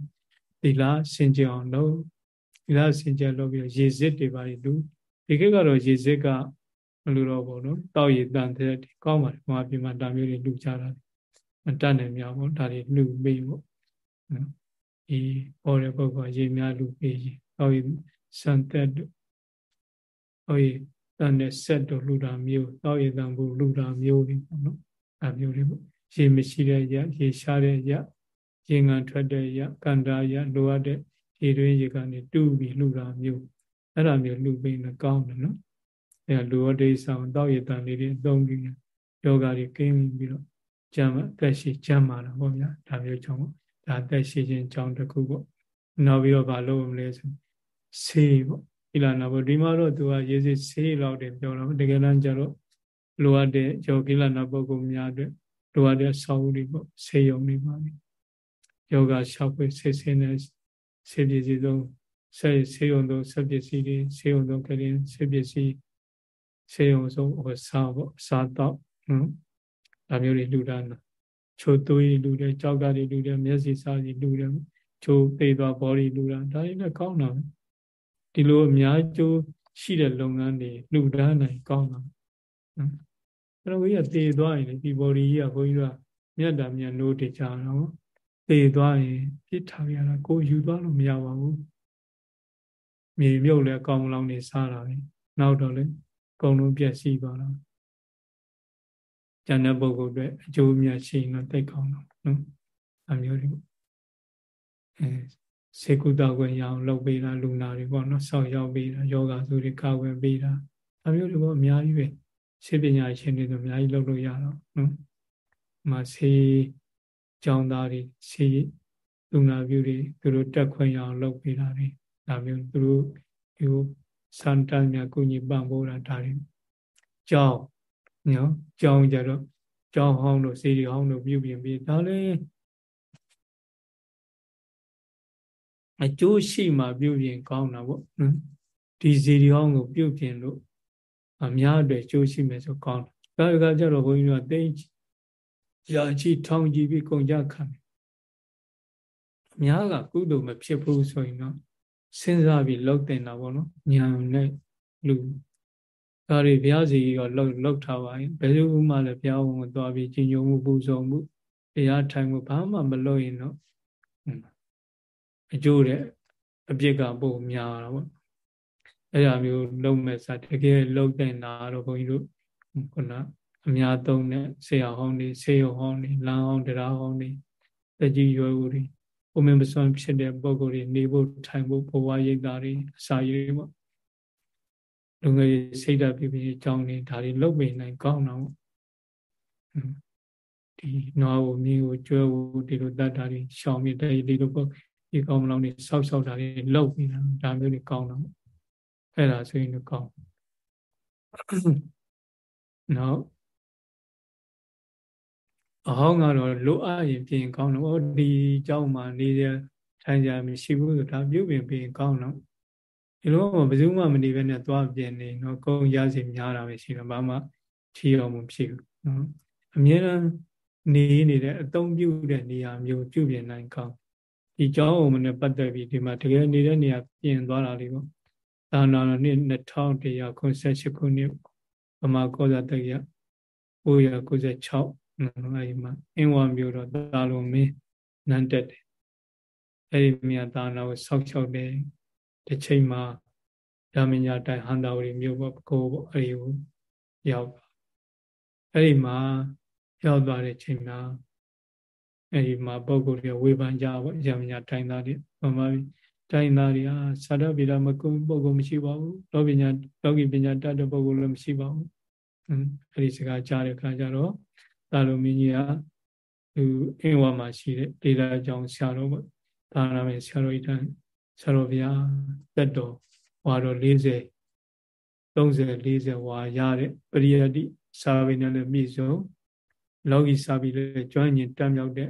Speaker 1: သီလစင်ကြအောင်လုပ်သီလစင်ကြလုပ်ပြီးရေစစ်တွေပါလူဒီခေတ်ကတော့ရေစစ်ကမလူတော့ဘူးနော်တောက်ရည်တန်တဲ့ကောင်းပါတယ်မာပြည်မှာဒါမျိုးတွေလူကြတာမတတ်နိုင်မြောက်ဘူးဒါတွေလူပေးပေါ့နော်ဒီပေါ်တဲ့ပုဂ္ဂိုလ်ရေများလူပေးရင်တောက်ရည်စံသက်တို့ဟိုတန်တဲ့ဆက်တို့လူတာမျိုးတောက်ရည်တန်ဘူးလူတာမျိုးတွေပေါ့နော် အဲမျိုးတွေပေါ့ရေမရှိတဲ့ရရေရှားတဲ့ရရေငံထွက်တဲ့ရကန္တာရလိုအပ်တဲ့ရေတွင်းရေကနေတူးပြီးလူတာမျိုးအဲ့ဒါမျိုးလူပိနေကောင်းတယ်နော်အဲလူဝတိဆောင်တောက်ရတန်လေးတွေအသုံးပြီးယောဂတွေကင်းပြီးတော့ကျမ်းအသက်ရှိကျမ်းမာတာပေါ့ဗျာဒါမျိုးကြောင့်ပေါ့ဒါအသက်ရှိခြင်းကြောင့်တစ်ခုပေါ့နောက်ပြီးတော့ဗာလို့မလဲဆိုဆေးပေါ့ဒီလာနာပေါ့ဒီမှာတော့သူကရေးစစ်ဆေးလောက်တယ်ပြောတော့တကယ်တမ်းကျတော့ လိုအပ်တဲ့ယောဂိလနာပုဂ္ဂိုလ်များအတွက်လိုအပ်တဲ့ဆောက်ဦးတွေပေါ့ဆေးရုံတွေပါပဲယောဂရှောက်ဖွေဆေးဆေးနဲ့ဆေးပစ္စည်းသုံးဆေးဆေးရုံသုံးဆေးပစ္စည်းတွေဆေးရုံသုံးကလေးဆေးပစ္စည်းဆေးရုံဆုံးဟိုစားပေါ့စားတော့နော်ဒါမျိုးတွေလူတာနာချိုသွေးလူတယ်ကြောက်ကတွေလူတယ်မျက်စိစားစီလူတယ်ချိုသေးသွားဘော်ဒီလူတာဒါတွေလည်းကောင်းတာဒီလိုအများကျိုးရှိတဲ့လုပ်ငန်းတွေလူတာနိုင်ကောင်းတာနော် အဲ့တော့ကြီးကတည်သွားရင်ဒီဘော်ဒီကြီးကဘုန်းကြီးကမြတ်တာမြတ်နိုးတည်ကြတော့တည်သွားရင်ပြစ်ထားရတာကိုယူသွားလို့မရပါဘူးမြေမြုပ်လည်းအကောင်လောင်နေစားတာပဲနောက်တော့လည်းအကုန်လုံးပြည့်စည်သွားတာကျန်တဲ့ပုဂ္ဂိုလ်တွေအကျိုးမြတ်ရှိရင်တော့တိတ်ကောင်းတော့နော်အမျိုးတွေအဲစေကုသခွင့်ရအောင်လုပ်ပေးတာလူနာတွေပေါ့နော်ဆောက်ရောက်ပေးတာယောဂဆိုတွေကာဝယ်ပေးတာအမျိုးတွေပေါ့အများကြီးပဲ စေပညာရှင်တွေဆိုအများကြီးလုပ်လို့ရတော့နော်မဆေးကျောင်းသားတွေဆေးလူနာပြုတွေသူတို့တက်ခွင့်ရအောင်လုပ်ပေးတာတွေဒါမျိုးသူတို့ဒီစံတန်မြကုညီပံ့ပိုးတာဒါတွေကြောင်းနော်ကြောင်းကြတော့ကြောင်းဟောင်းတို့စေတီဟောင်းတို့ပြုပြင်ပြီးဒါလည်းအကျိုးရှိမှပြုပြင်ကောင်းတာပေါ့နော်ဒီစေတီဟောင်းကိုပြုပြင်လို့ အများအတွက်ကျိုးရှိမယ်ဆိုကောင်းတယ်ဒါကကြတော့ဘုန်းကြီးတို့ကတိတ်ရာချီထောင်ကြည့်ပြီးကုန်ကြခံတယ်အများကကုသိုလ်မဖြစ်ဘူးဆိုရင်တော့စဉ်းစားပြီးလှုပ်တင်တာပေါ့နော်ညာနဲ့လူဒါတွေဘုရားစီကလှုပ်လှုပ်ထားပါရင်ဘယ်လိုမှလည်းဘုရားဝန်ကိုသွားပြီးကြီးညိုမှုပူဇော်မှုတရားထိုင်မှုဘာမှမလုပ်ရင်တော့အကျိုးတဲ့အပြစ်ကပို့များတာပေါ့ အဲ့ဒါမျိုးလုံးမဲ့စားတကယ်လုံးတင်တာတော့ဘုန်းကြီးတို့ခုနအများသုံးတဲ့ဆေးရဟောင်းတွေဆေးရုံဟောင်းတွေလမ်းဟောင်းတရားဟောင်းတွေတကြီးရွယ်ဦးတွေဥမင်ပစွမ်းဖြစ်တဲ့ပုံကိုယ်တွေနေဖို့ထိုင်ဖို့ဘဝရိပ်တာတွေအစာရည်ပေါ့လူငယ်စိတ်ဓာတ်ပြပြအကြောင်းတွေဒါတွေလုတ်ပေနိုင်ကောင်းတော့ဒီနွားကိုမြင်းကိုကျွဲကိုဒီလိုတတ်တာတွေရှောင်မြစ်တဲ့ဒီလိုပေါ့ဒီကောင်းမလောင်တွေဆောက်ရှောက်တာတွေလုတ်နေတာဒါမျိုးတွေကောင်းတော့ အဲ့ဒါဆိုရင်တော့ကောင်းနောက်အဟောင်းကတော့လိုအပ်ရင်ပြင်ကောင်းတော့ဒီเจ้าမှာနေရထိုင်ကြမရှိဘူးဆိုဒါပြုတ်ပြင်ပြင်ကောင်းတော့ဒီလိုမှဘယ်သူမှမနေဘဲနဲ့သွားပြင်နေတော့ကုန်းရစီများတာပဲရှိတော့ဘာမှထီအောင်မဖြစ်ဘူးနော်အမြဲတမ်းနေနေတဲ့အသုံးပြုတဲ့နေရာမျိုးပြုပြင်နိုင်ကောင်း ဒီကျောင်းအောင်နဲ့ပတ်သက်ပြီးဒီမှာတကယ်နေတဲ့နေရာပြင်သွားတာလေးပေါ့ သာနာနှစ်2198ခုနှစ်ဗမာကောဇာတက္ကရာ996အဲဒီမှာအင်းဝမျိုးတော့သာလုံးမင်းနန်းတက်တယ်အဲဒီမြတ်သာနာကိုဆောက်ရှောက်တယ်တစ်ချိန်မှာဓမ္မညာတိုင်ဟန္တာဝရီမြို့ပေါ့ကိုပေါ့အဲဒီကိုရောက်အဲ့ဒီမှာရောက်သွားတဲ့ချိန်မှာအဲ့ဒီမှာပုဂ္ဂိုလ်တွေဝေဖန်ကြပေါ့ရမညာတိုင်သားတွေမှန်ပါပြီ တိုင်သားတွေဟာသာရဗေဒမကုပုဂ္ဂိုလ်မရှိပါဘူးလောပညာလောကီပညာတတ်တဲ့ပုဂ္ဂိုလ်လည်းမရှိပါဘူးအဲ့ဒီစကားကြားတဲ့အခါကျတော့သာလုံမင်းကြီးကသူအင်းဝါမှာရှိတဲ့ဒေတာကြောင့်ဆရာတော်ပေါ့သာနာမေဆရာတော်ဤတန်ဆရာတော်ဗျာတက်တော်ဝါတော်40 30 40ဝါရတဲ့ပရိယတိစာပေနဲ့လည်းမြည့်စုံလောကီစာပေလည်းကျွမ်းကျင်တတ်မြောက်တဲ့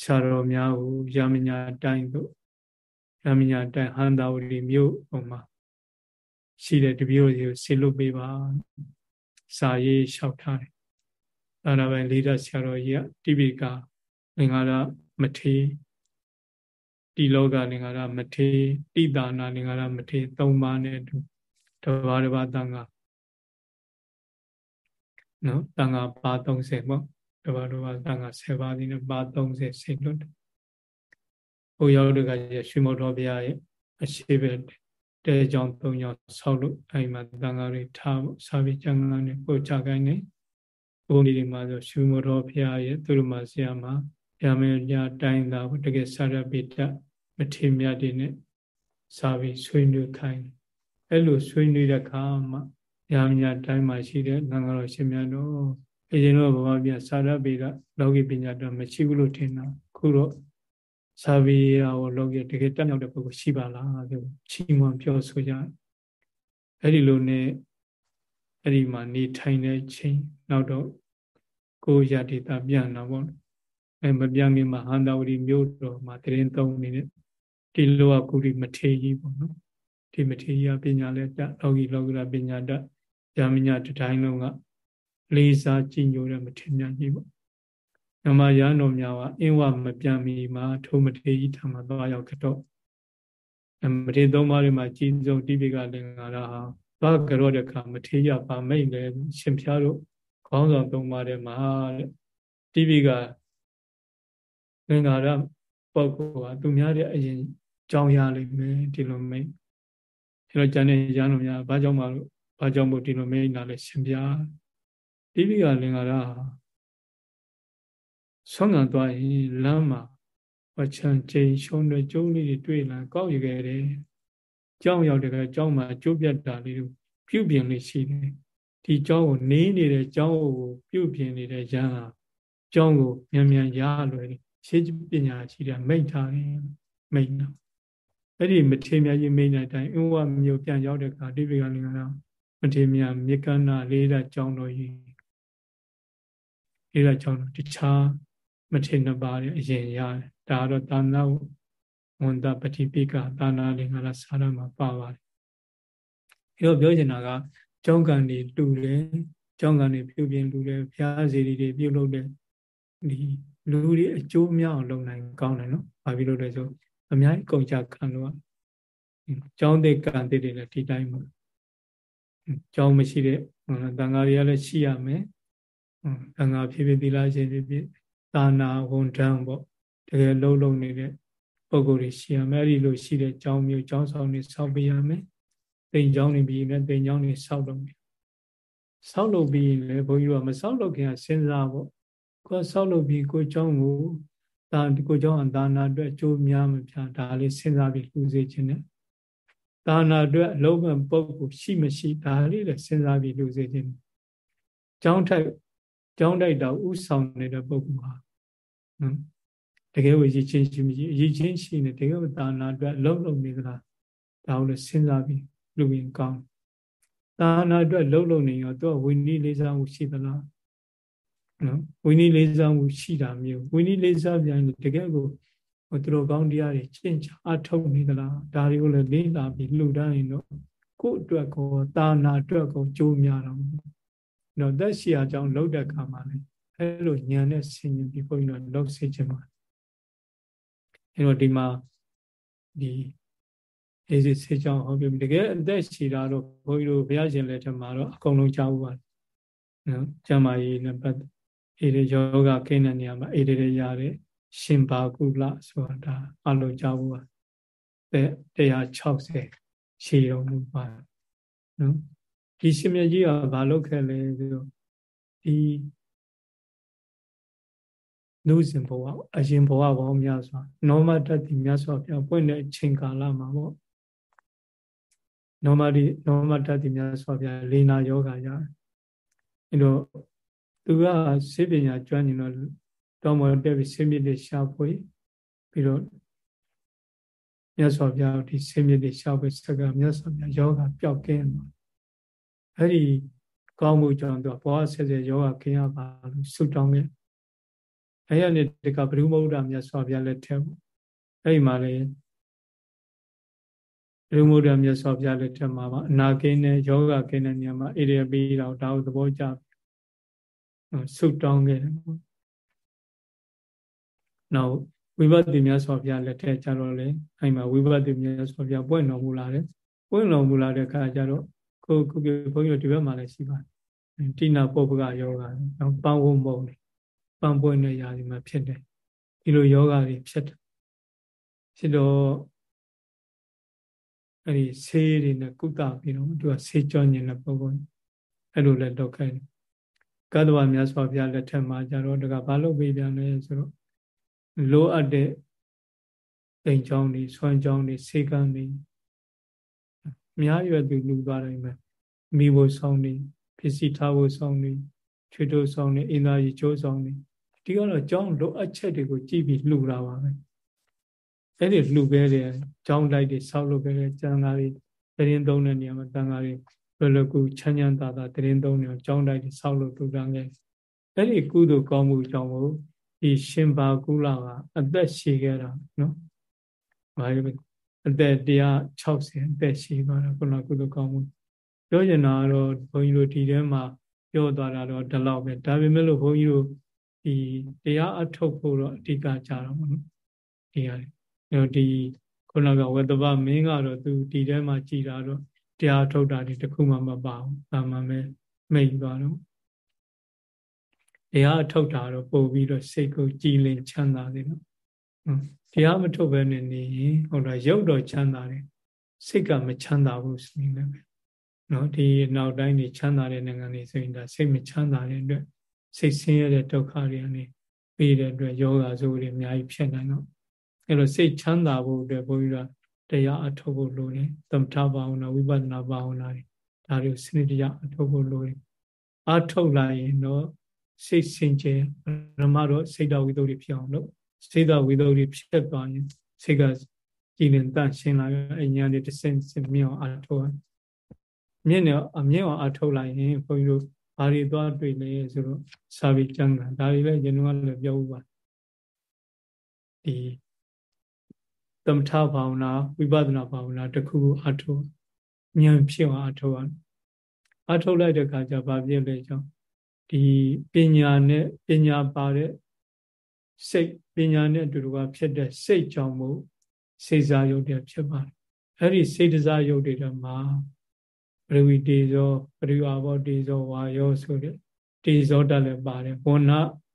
Speaker 1: ဆရာတော်များကိုရမညာတိုင်းတို့ ရမညာတိုင်းဟန္တာဝတီမြို့ဟိုမှာရှိတဲ့တပည့်တွေကိုဆေလွတ်ပေးပါစာရေးလျှောက်ထားတယ်။အဲဒါပဲလေးဒဆရာတော်ကြီးကတိပိကငင်္ဂါရမထေတိလောကငင်္ဂါရမထေတိတာနာငင်္ဂါရမထေသုံးပါးနဲ့အတူတဘာတဘာတန်ခါနော်တန်ခါပါ30ပေါ့တဘာတဘာတန်ခါ10ပါးဒီနဲ့ပါ30ဆေလွတ်တယ်။ ဟိုရောက်တဲ့ကရွှေမောတော်ဘုရားရဲ့အရှိပဲတဲကြောင်၃ကြောင်ဆောက်လို့အဲဒီမှာတန်ခါတွေထားဖို့စာပေကျမ်းဂန်တွေပို့ချခိုင်းနေဘုန်းကြီးတွေမှာဆိုရွှေမောတော်ဘုရားရဲ့သူတို့မှာဆရာမှာရမေညတိုင်းသာတကယ်စာရပိတမထေမြတ်တွေနဲ့စာပေဆွေးနွေးခိုင်းအဲ့လိုဆွေးနွေးတဲ့အခါမှာရမညာတိုင်းမှာရှိတဲ့ငငါတော်ရှင်မြတ်တို့အရင်တော့ဘာမှပြစာရပေကလောကီပညာတော့မရှိဘူးလို့ထင်တာခုတော့ စာပေရောလောကီတကယ်တက်မြောက်တဲ့ပုဂ္ဂိုလ်ရှိပါလားလို့ချီးမွမ်းပြောဆိုကြအဲ့ဒီလိုနဲ့အဲ့ဒီမှာနေထိုင်တဲ့ချိန်နောက်တော့ကိုရတိတာပြန်တော့ဗောအဲမပြန်ခင်မှာဟန္တာဝတီမြို့တော်မှာတရင်သုံးနေတဲ့ဒီလောကကုရိမထေကြီးပေါ့နော်ဒီမထေကြီးကပညာလည်းတလောကီလောကရာပညာတယာမညာတတိုင်းလုံးကလေးစားကြည်ညိုတဲ့မထေမြတ်ကြီးပေါ့ နမရန်တော်များကအင်းဝမပြန်မီမှာထိုမထေကြီးထံမှာသွားရောက်ကြတော့မထေသုံးပါးတွေမှာကြီးဆုံးတိပိကလင်္ကာရဟာသွားကြတော့တဲ့အခါမထေရပါမိတ်လည်းရှင်ဖျားတို့ခေါင်းဆောင်သုံးပါးထဲမှာတဲ့တိပိကလင်္ကာရပုဂ္ဂိုလ်ဟာသူများတဲ့အရင်ကြောင်းရလိမ့်မယ်ဒီလိုမိတ်အဲတော့ကျန်တဲ့ရန်တော်များဘာကြောင့်မလို့ဘာကြောင့်မို့ဒီလိုမိတ်နာလဲရှင်ဖျားတိပိကလင်္ကာရဟာ ဆွမ်းခံသွားရင်လမ်းမှာဝချံချိန်ရှုံးတဲ့ကျုံးလေးတွေတွေ့လာကောက်ရခဲ့တယ်။ကြောင်းရောက်တဲ့ကကြောင်းမှာကျိုးပြတ်တာလေးတို့ပြုတ်ပြင်လေးရှိတယ်။ဒီကြောင်းကိုနေနေတဲ့ကြောင်းကိုပြုတ်ပြင်နေတဲ့ရဟန်းဟာကြောင်းကိုမြန်မြန်ရလွယ်တယ်။ရှင်းပညာရှိတယ်မိတ်ထားတယ်မိတ်နော်။အဲ့ဒီမထေမြတ်ကြီးမိတ်တဲ့အတိုင်းအင်းဝမျိုးပြန်ရောက်တဲ့အခါတိပိကလင်္ကာမထေမြတ်မြေကန္နာလေးတဲ့ကြောင်းတော်ကြီးလေးတဲ့ကြောင်းတော်တခြား မထေနှစ်ပါးရဲ့အရင်ရတယ်ဒါတော့သာနာဝန်တပတိပိကသာနာလင်္ကာရစာရမှာပါပါတယ်အဲတော့ပြောချင်တာကကျောင်းကန်တွေတူတယ်ကျောင်းကန်တွေပြုပြင်တူတယ်ဘုရားစီတွေပြုလုပ်တယ်ဒီလူတွေအကျိုးများအောင်လုပ်နိုင်ကောင်းတယ်နော်ဘာဖြစ်လို့လဲဆိုအများကြီးကုန်ကြခံလို့ကျောင်းတဲ့ကံတဲ့တွေလည်းဒီတိုင်းမှာကျောင်းမရှိတဲ့တန်ဃာတွေကလည်းရှိရမယ်တန်ဃာဖြစ်ဖြစ်သီလရှင်ဖြစ်ဖြစ် သာနာဝန်ထမ်းပေါ့တကယ်လုံးလုံးနေတဲ့ပုံကိုယ်တွေရှိရမယ်အဲ့ဒီလိုရှိတဲ့ကျောင်းမျိုးကျောင်းဆောင်တွေဆောက်ပေးရမယ်တိမ်ကျောင်းတွေပြီးရင်တိမ်ကျောင်းတွေဆောက်လုပ်မယ်ဆောက်လုပ်ပြီးရင်လည်းဘုန်းကြီးတို့ကမဆောက်လုပ်ခင်ကစဉ်းစားပေါ့ကိုယ်ဆောက်လုပ်ပြီးကိုကျောင်းကိုဒါကိုကျောင်းအသာနာအတွက်အကျိုးများမပြဒါလေးစဉ်းစားပြီးလူစေခြင်းနဲ့ဒါနာအတွက်အလုံးမဲ့ပုံကိုရှိမရှိဒါလေးလည်းစဉ်းစားပြီးလူစေခြင်းကျောင်းထိုက် ကျောင်းတိုက်တာဥဆောင်နေတဲ့ပုဂ္ဂိုလ်ဟာနော်တကယ်ကိုရည်ချင်းရှိမရှိရည်ချင်းရှိနေတကယ်သာနာအတွက်လုံးလုံးနေသလားဒါကိုလည်းစဉ်းစားပြီးလူရင်ကောင်းသာနာအတွက်လုံးလုံးနေရောသူကဝိနည်းလေးစားမှုရှိသလားနော်ဝိနည်းလေးစားမှုရှိတာမျိုးဝိနည်းလေးစားပြန်တကယ်ကိုဟိုသူတို့ကောင်းတရားတွေကျင့်ကြအထုတ်နေသလားဒါတွေကိုလည်းလေးလာပြီးလှူဒန်းရင်တော့ကိုယ့်အတွက်ကိုသာနာအတွက်ကိုကြိုးများတော့ တော့သက်ရှိအကြောင်းလှုပ်တဲ့ခါမှာလည်းအဲလိုညံတဲ့ဆင်ញင်ပြီးဘုန်းကြီးတို့လှုပ်စေခြင်းပါအဲတော့ဒီမှာဒီအေးစီဆေးကြောင်းဟောပြတကယ်အသက်ရှည်တာတော့ဘုန်းကြီးတို့ဘုရားရှင်လက်ထက်မှာတော့အကုန်လုံးကြားဘူးပါနော်ကျမကြီးနဲ့ပတ်အေးရယောဂကိန်းတဲ့နေရာမှာအေးရရတဲ့ရှင်ဘာကုလဆိုတာအလုံးကြားဘူးပါ160ရှည်တော်မူပါနော် ဒီရှင်မြတ်ကြီးကဘာလုပ်ခဲ့လဲဆိုတော့ဒီနုစဉ်ဘဝအရင်ဘဝပေါင်းများစွာနောမတ္တိများစွာပြပွင့်တဲ့အချိန်ကာလမှာပေါ့နောမတိနောမတ္တိများစွာပြလေနာယောဂရတယ်အဲတော့သူကစေပညာကျွမ်းကျင်တော့တောင်းပေါ်တက်ပြီးစေမြစ်တွေရှာဖွေပြီးတော့မြတ်စွာဘုရားဒီစေမြစ်တွေရှာဖွေစကားမြတ်စွာဘုရားယောဂပျောက်ကင်းတော့ အဲ့ဒီကောင်းမှုကြောင့်သူကဘောဆက်ဆက်ယောဂခင်းရပါလို့ဆုတောင်းခဲ့အဲ့ရနေတကဘုရုမௌဒ္ဒမြတ်စွာဘုရားလက်ထက်ပေါ့အဲ့ဒီမှာလေဘုရုမௌဒ္ဒမြတ်စွာဘုရားလက်ထက်မှာပါအနာကင်းတဲ့ယောဂကင်းတဲ့နေရာမှာဣရိယပိတော့ဒါကိုသဘောကျဆုတောင်းခဲ့တယ်ပေါ့နောက်ဝိပဿနာမြတ်စွာဘုရားလက်ထက်ကျတော့လေအဲ့မှာဝိပဿနာမြတ်စွာဘုရားပွင့်တော်မူလာတယ်ပွင့်တော်မူလာတဲ့အခါကျတော့ ကိုခုပြဘုန်းကြီးတို့ဒီဘက်မှာလည်းရှိပါတယ်တိနာပုပ္ပကယောဂနော်ပန်းဝုံမုံတွေပန်းပွင့်တဲ့ຢာဒီမှာဖြစ်တယ်ဒီလိုယောဂတွေဖြစ်တယ်ဖြစ်တော့အဲ့ဒီဆေးတွေနဲ့ကုသပြီးတော့သူကဆေးကြောညင်တဲ့ပုဂ္ဂိုလ်အဲ့လိုလည်းတော့ခိုင်းတယ်ကတ္တဝမြတ်စွာဘုရားလက်ထက်မှာကျတော့တကဘာလို့ပြပြန်လဲဆိုတော့လိုအပ်တဲ့တိမ်ချောင်းတွေဆွမ်းချောင်းတွေဆေးကန်းတွေ အများရွယ်သူလူသွားတယ်မယ်မိဖို့ဆောင်နေပစ္စည်းထားဖို့ဆောင်နေချွေတိုးဆောင်နေအင်သားကြီးကျိုးဆောင်နေဒီကတော့ကြောင်းလိုအပ်ချက်တွေကိုကြည့်ပြီးလှူတာပါပဲအဲ့ဒီလှူခဲ့တဲ့ကြောင်းလိုက်တွေဆောက်လုပ်ခဲ့တဲ့ကျန်သားတွေတရင်သုံးတဲ့နေရာမှာတန်ဃာတွေဘယ်လိုကူချမ်းချမ်းသာသာတရင်သုံးနေအောင်ကြောင်းလိုက်တွေဆောက်လုပ်ထူထောင်ခဲ့အဲ့ဒီကုသိုလ်ကောင်းမှုကြောင့်မို့ဒီရှင်ဘာကုလကအသက်ရှည်ခဲ့တာနော်။ဘာလို့ အသက်160အသက်ရှိသွားတာခုနကုသကောင်းမှုပြောချင်တာကတော့ဘုန်းကြီးတို့ဒီထဲမှာပြောသွားတာတော့ဒီလောက်ပဲဒါပေမဲ့လို့ဘုန်းကြီးတို့ဒီတရားအထုတ်ဖို့တော့အဓိကကြတော့မဟုတ်ဒီဟာလေဒီခုနကဝတ္တပမင်းကတော့သူဒီထဲမှာကြည်တာတော့တရားထုတ်တာဒီတခုမှမပါဘူးဒါမှမဲမိတ်သွားတော့တရားထုတ်တာတော့ပို့ပြီးတော့စိတ်ကိုကြည်လင်ချမ်းသာတယ်နော်တ ရားမထုတ်ဘဲနဲ့နေရင်ဟိုတော့ရုပ်တော့ချမ်းသာတယ်စိတ်ကမချမ်းသာဘူးဆိုရင်လည်းနော်ဒီနောက်တိုင်းနေချမ်းသာတဲ့နိုင်ငံတွေဆိုရင်ဒါစိတ်မချမ်းသာတဲ့အတွက်စိတ်ဆင်းရဲတဲ့ဒုက္ခတွေကနေပြီးတဲ့အတွက်ယောဂဆိုးတွေအများကြီးဖြစ်နိုင်တော့အဲလိုစိတ်ချမ်းသာဖို့အတွက်ဘုန်းကြီးကတရားအထုတ်ဖို့လိုတယ်သမထဘာဝနာဝိပဿနာဘာဝနာတွေဒါတွေကိုစနစ်တကျအထုတ်ဖို့လိုတယ်အထုတ်လိုက်ရင်တော့စိတ်စင်ကြယ်ဓမ္မတော့စိတ်တော်ဝိသုဒ္ဓိဖြစ်အောင်လုပ် စိတ်တော်ဝိသုဒ္ဓိဖြစ်သွားရင်စိတ်ကကြည်လင်တန့်ရှင်းလာရအညာတွေတစ်ဆင့်ဆင့်မြောင်အထုတ်မြင့်နေအမြင့်အောင်အထုတ်လိုက်ရင်ဘုန်းကြီးတို့ဘာတွေသွားတွေ့လဲဆိုတော့စာပေကျမ်းဂန်ဒါတွေလည်းကျွန်တော်ကလည်းပြောဥပါဒီသမထဘာဝနာဝိပဿနာဘာဝနာတစ်ခုခုအထုတ်ဉာဏ်ဖြစ်အောင်အထုတ်အောင်အထုတ်လိုက်တဲ့အခါကျဘာဖြစ်လဲကြောင့်ဒီပညာနဲ့ပညာပါတဲ့ စိတ်ပညာနဲ့အတူတူကဖြစ်တဲ့စိတ်ကြောင့်မို့စိတ်စားယုတ်တွေဖြစ်ပါတယ်အဲ့ဒီစိတ်တစားယုတ်တွေတော့မှာပရိဝိတေဇောပရိဝါဘောတေဇောဝါယောဆိုတဲ့တေဇောတက်လည်းပါတယ်ဝဏ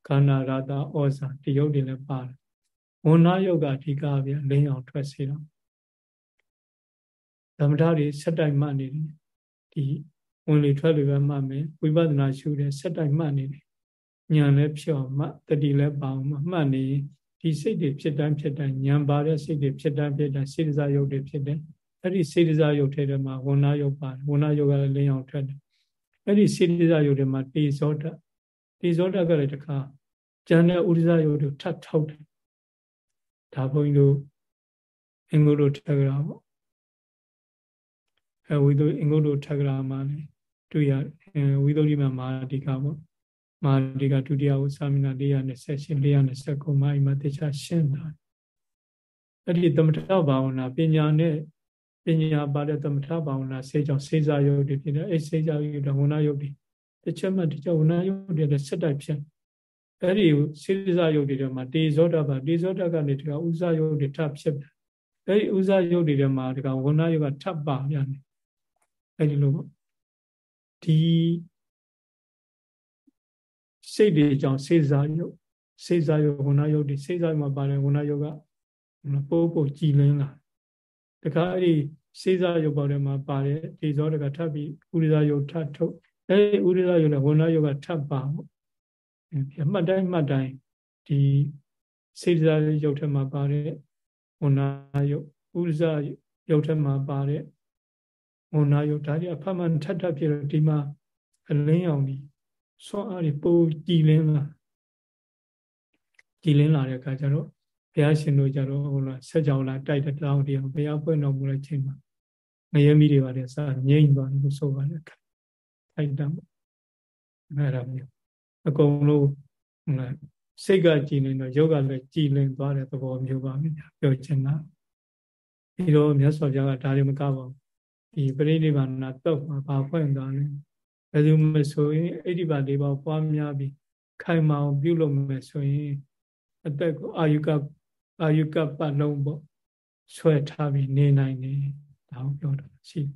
Speaker 1: ခန္ဓာရတာဩဇာဒီယုတ်တွေလည်းပါတယ်ဝဏယုတ်ကအဓိကဗျလင်းအောင်ထွက်စေတော့သမထတွေစက်တိုင်မှနေတယ်ဒီဝင်လေထွက်လေပဲမှတ်မယ်ဝိပဿနာရှုတယ်စက်တိုင်မှတ်နေတယ် ဉာဏ်လည်းဖြစ်အောင်မှတတိလည်းပါအောင်မှတ်နေဒီစိတ်တွေဖြစ်တိုင်းဖြစ်တိုင်းဉာဏ်ပါတဲ့စိတ်တွေဖြစ်တိုင်းဖြစ်တိုင်းစေတစာယုတ်တွေဖြစ်တယ်အဲ့ဒီစေတစာယုတ်ထဲထဲမှာဝဏယုတ်ပါတယ်ဝဏယုတ်ကလည်းလင်းအောင်ထွက်တယ်အဲ့ဒီစေတစာယုတ်တွေမှာတေဇောတတေဇောတကလည်းတခါကျန်တဲ့ဥဒိဇယုတ်တွေထပ်ထောက်တယ်ဒါဘုန်းကြီးတို့အင်္ဂုတ္တထက္ကရာပေါ့အဲဝိသုအင်္ဂုတ္တထက္ကရာမှာလည်းတွေ့ရဝိသုဒ္ဓိမမာတိကပေါ့ မာတိကဒုတိယဥသာမိနာ428 429မှာအိမ်မှာတေချာရှင်းတာအဲ့ဒီသမထဘာဝနာပညာနဲ့ပညာပါတဲ့သမထဘာဝနာစေကြောင့်စေစာယုတ်တွေဖြစ်တယ်အဲ့စေစာယုတ်တော့ဝဏယုတ်တွေတစ်ချက်မှတစ်ချက်ဝဏယုတ်တွေလည်းဆက်တိုက်ဖြစ်အဲ့ဒီစေတစာယုတ်တွေထဲမှာတေဇောတပါတေဇောတကနေတကဥဇယုတ်တွေထပ်ဖြစ်ပြန်အဲ့ဒီဥဇယုတ်တွေထဲမှာတကဝဏယုတ်ကထပ်ပါပြန်တယ်အဲ့ဒီလိုပေါ့ဒီ စိတ်တွေကြောင့်စေစာယုတ်စေစာယုတ်ဝဏယုတ်တွေစေစာယုတ်မှာပါတယ်ဝဏယုတ်ကပိုးပိုးကြည်လင်းလာတခါအဲ့ဒီစေစာယုတ်ပေါ်ထဲမှာပါတယ်တေဇောတကထပ်ပြီးဥရိဇယုတ်ထပ်ထုတ်အဲ့ဒီဥရိဇယုတ်နဲ့ဝဏယုတ်ကထပ်ပါပေါ့အမှတ်တိုင်းမှတ်တိုင်းဒီစေတစာရုပ်ထက်မှာပါတဲ့ဝဏယုတ်ဥရဇရုပ်ထက်မှာပါတဲ့ဝဏယုတ်ဒါတွေအဖတ်မှန်ထပ်ထပ်ဖြစ်တော့ဒီမှာအလင်းရောင်ဒီ ဆွမ်းအားတွေပိုကြည်လင်းလာကြည်လင်းလာတဲ့အခါကျတော့ဘုရားရှင်တို့ကြတော့ဟိုလားဆက်ကြောင်လာတိုက်တဲ့တောင်းတရားဘုရားပွင့်တော်မူတဲ့ချိန်မှာငရဲမိတွေပါတယ်စငြိမ့်သွားတယ်လို့ဆိုပါတယ်ခိုက်တမ်းအဲ့ဒါမျိုးအကုန်လုံးဟုတ်လားစိတ်ကကြည်လင်တော့ယောဂလည်းကြည်လင်သွားတဲ့သဘောမျိုးပါမြတ်ပြောချင်တာဒီတော့မြတ်စွာဘုရားကဒါတွေမကပါဘူးဒီပရိနိဗ္ဗာန်တော့မှာဘာဖွင့်သွားလဲ ဘယ်သူမဆိုရင်အိဋ္ဌိပါ၄ပါးပွားများပြီးခိုင်မာအောင်ပြုလုပ်မယ်ဆိုရင်အသက်ကိုအာယုကအာယုကပတ်လုံးပေါ့ဆွဲထားပြီးနေနိုင်တယ်ဒါကိုပြောတာရှိတယ်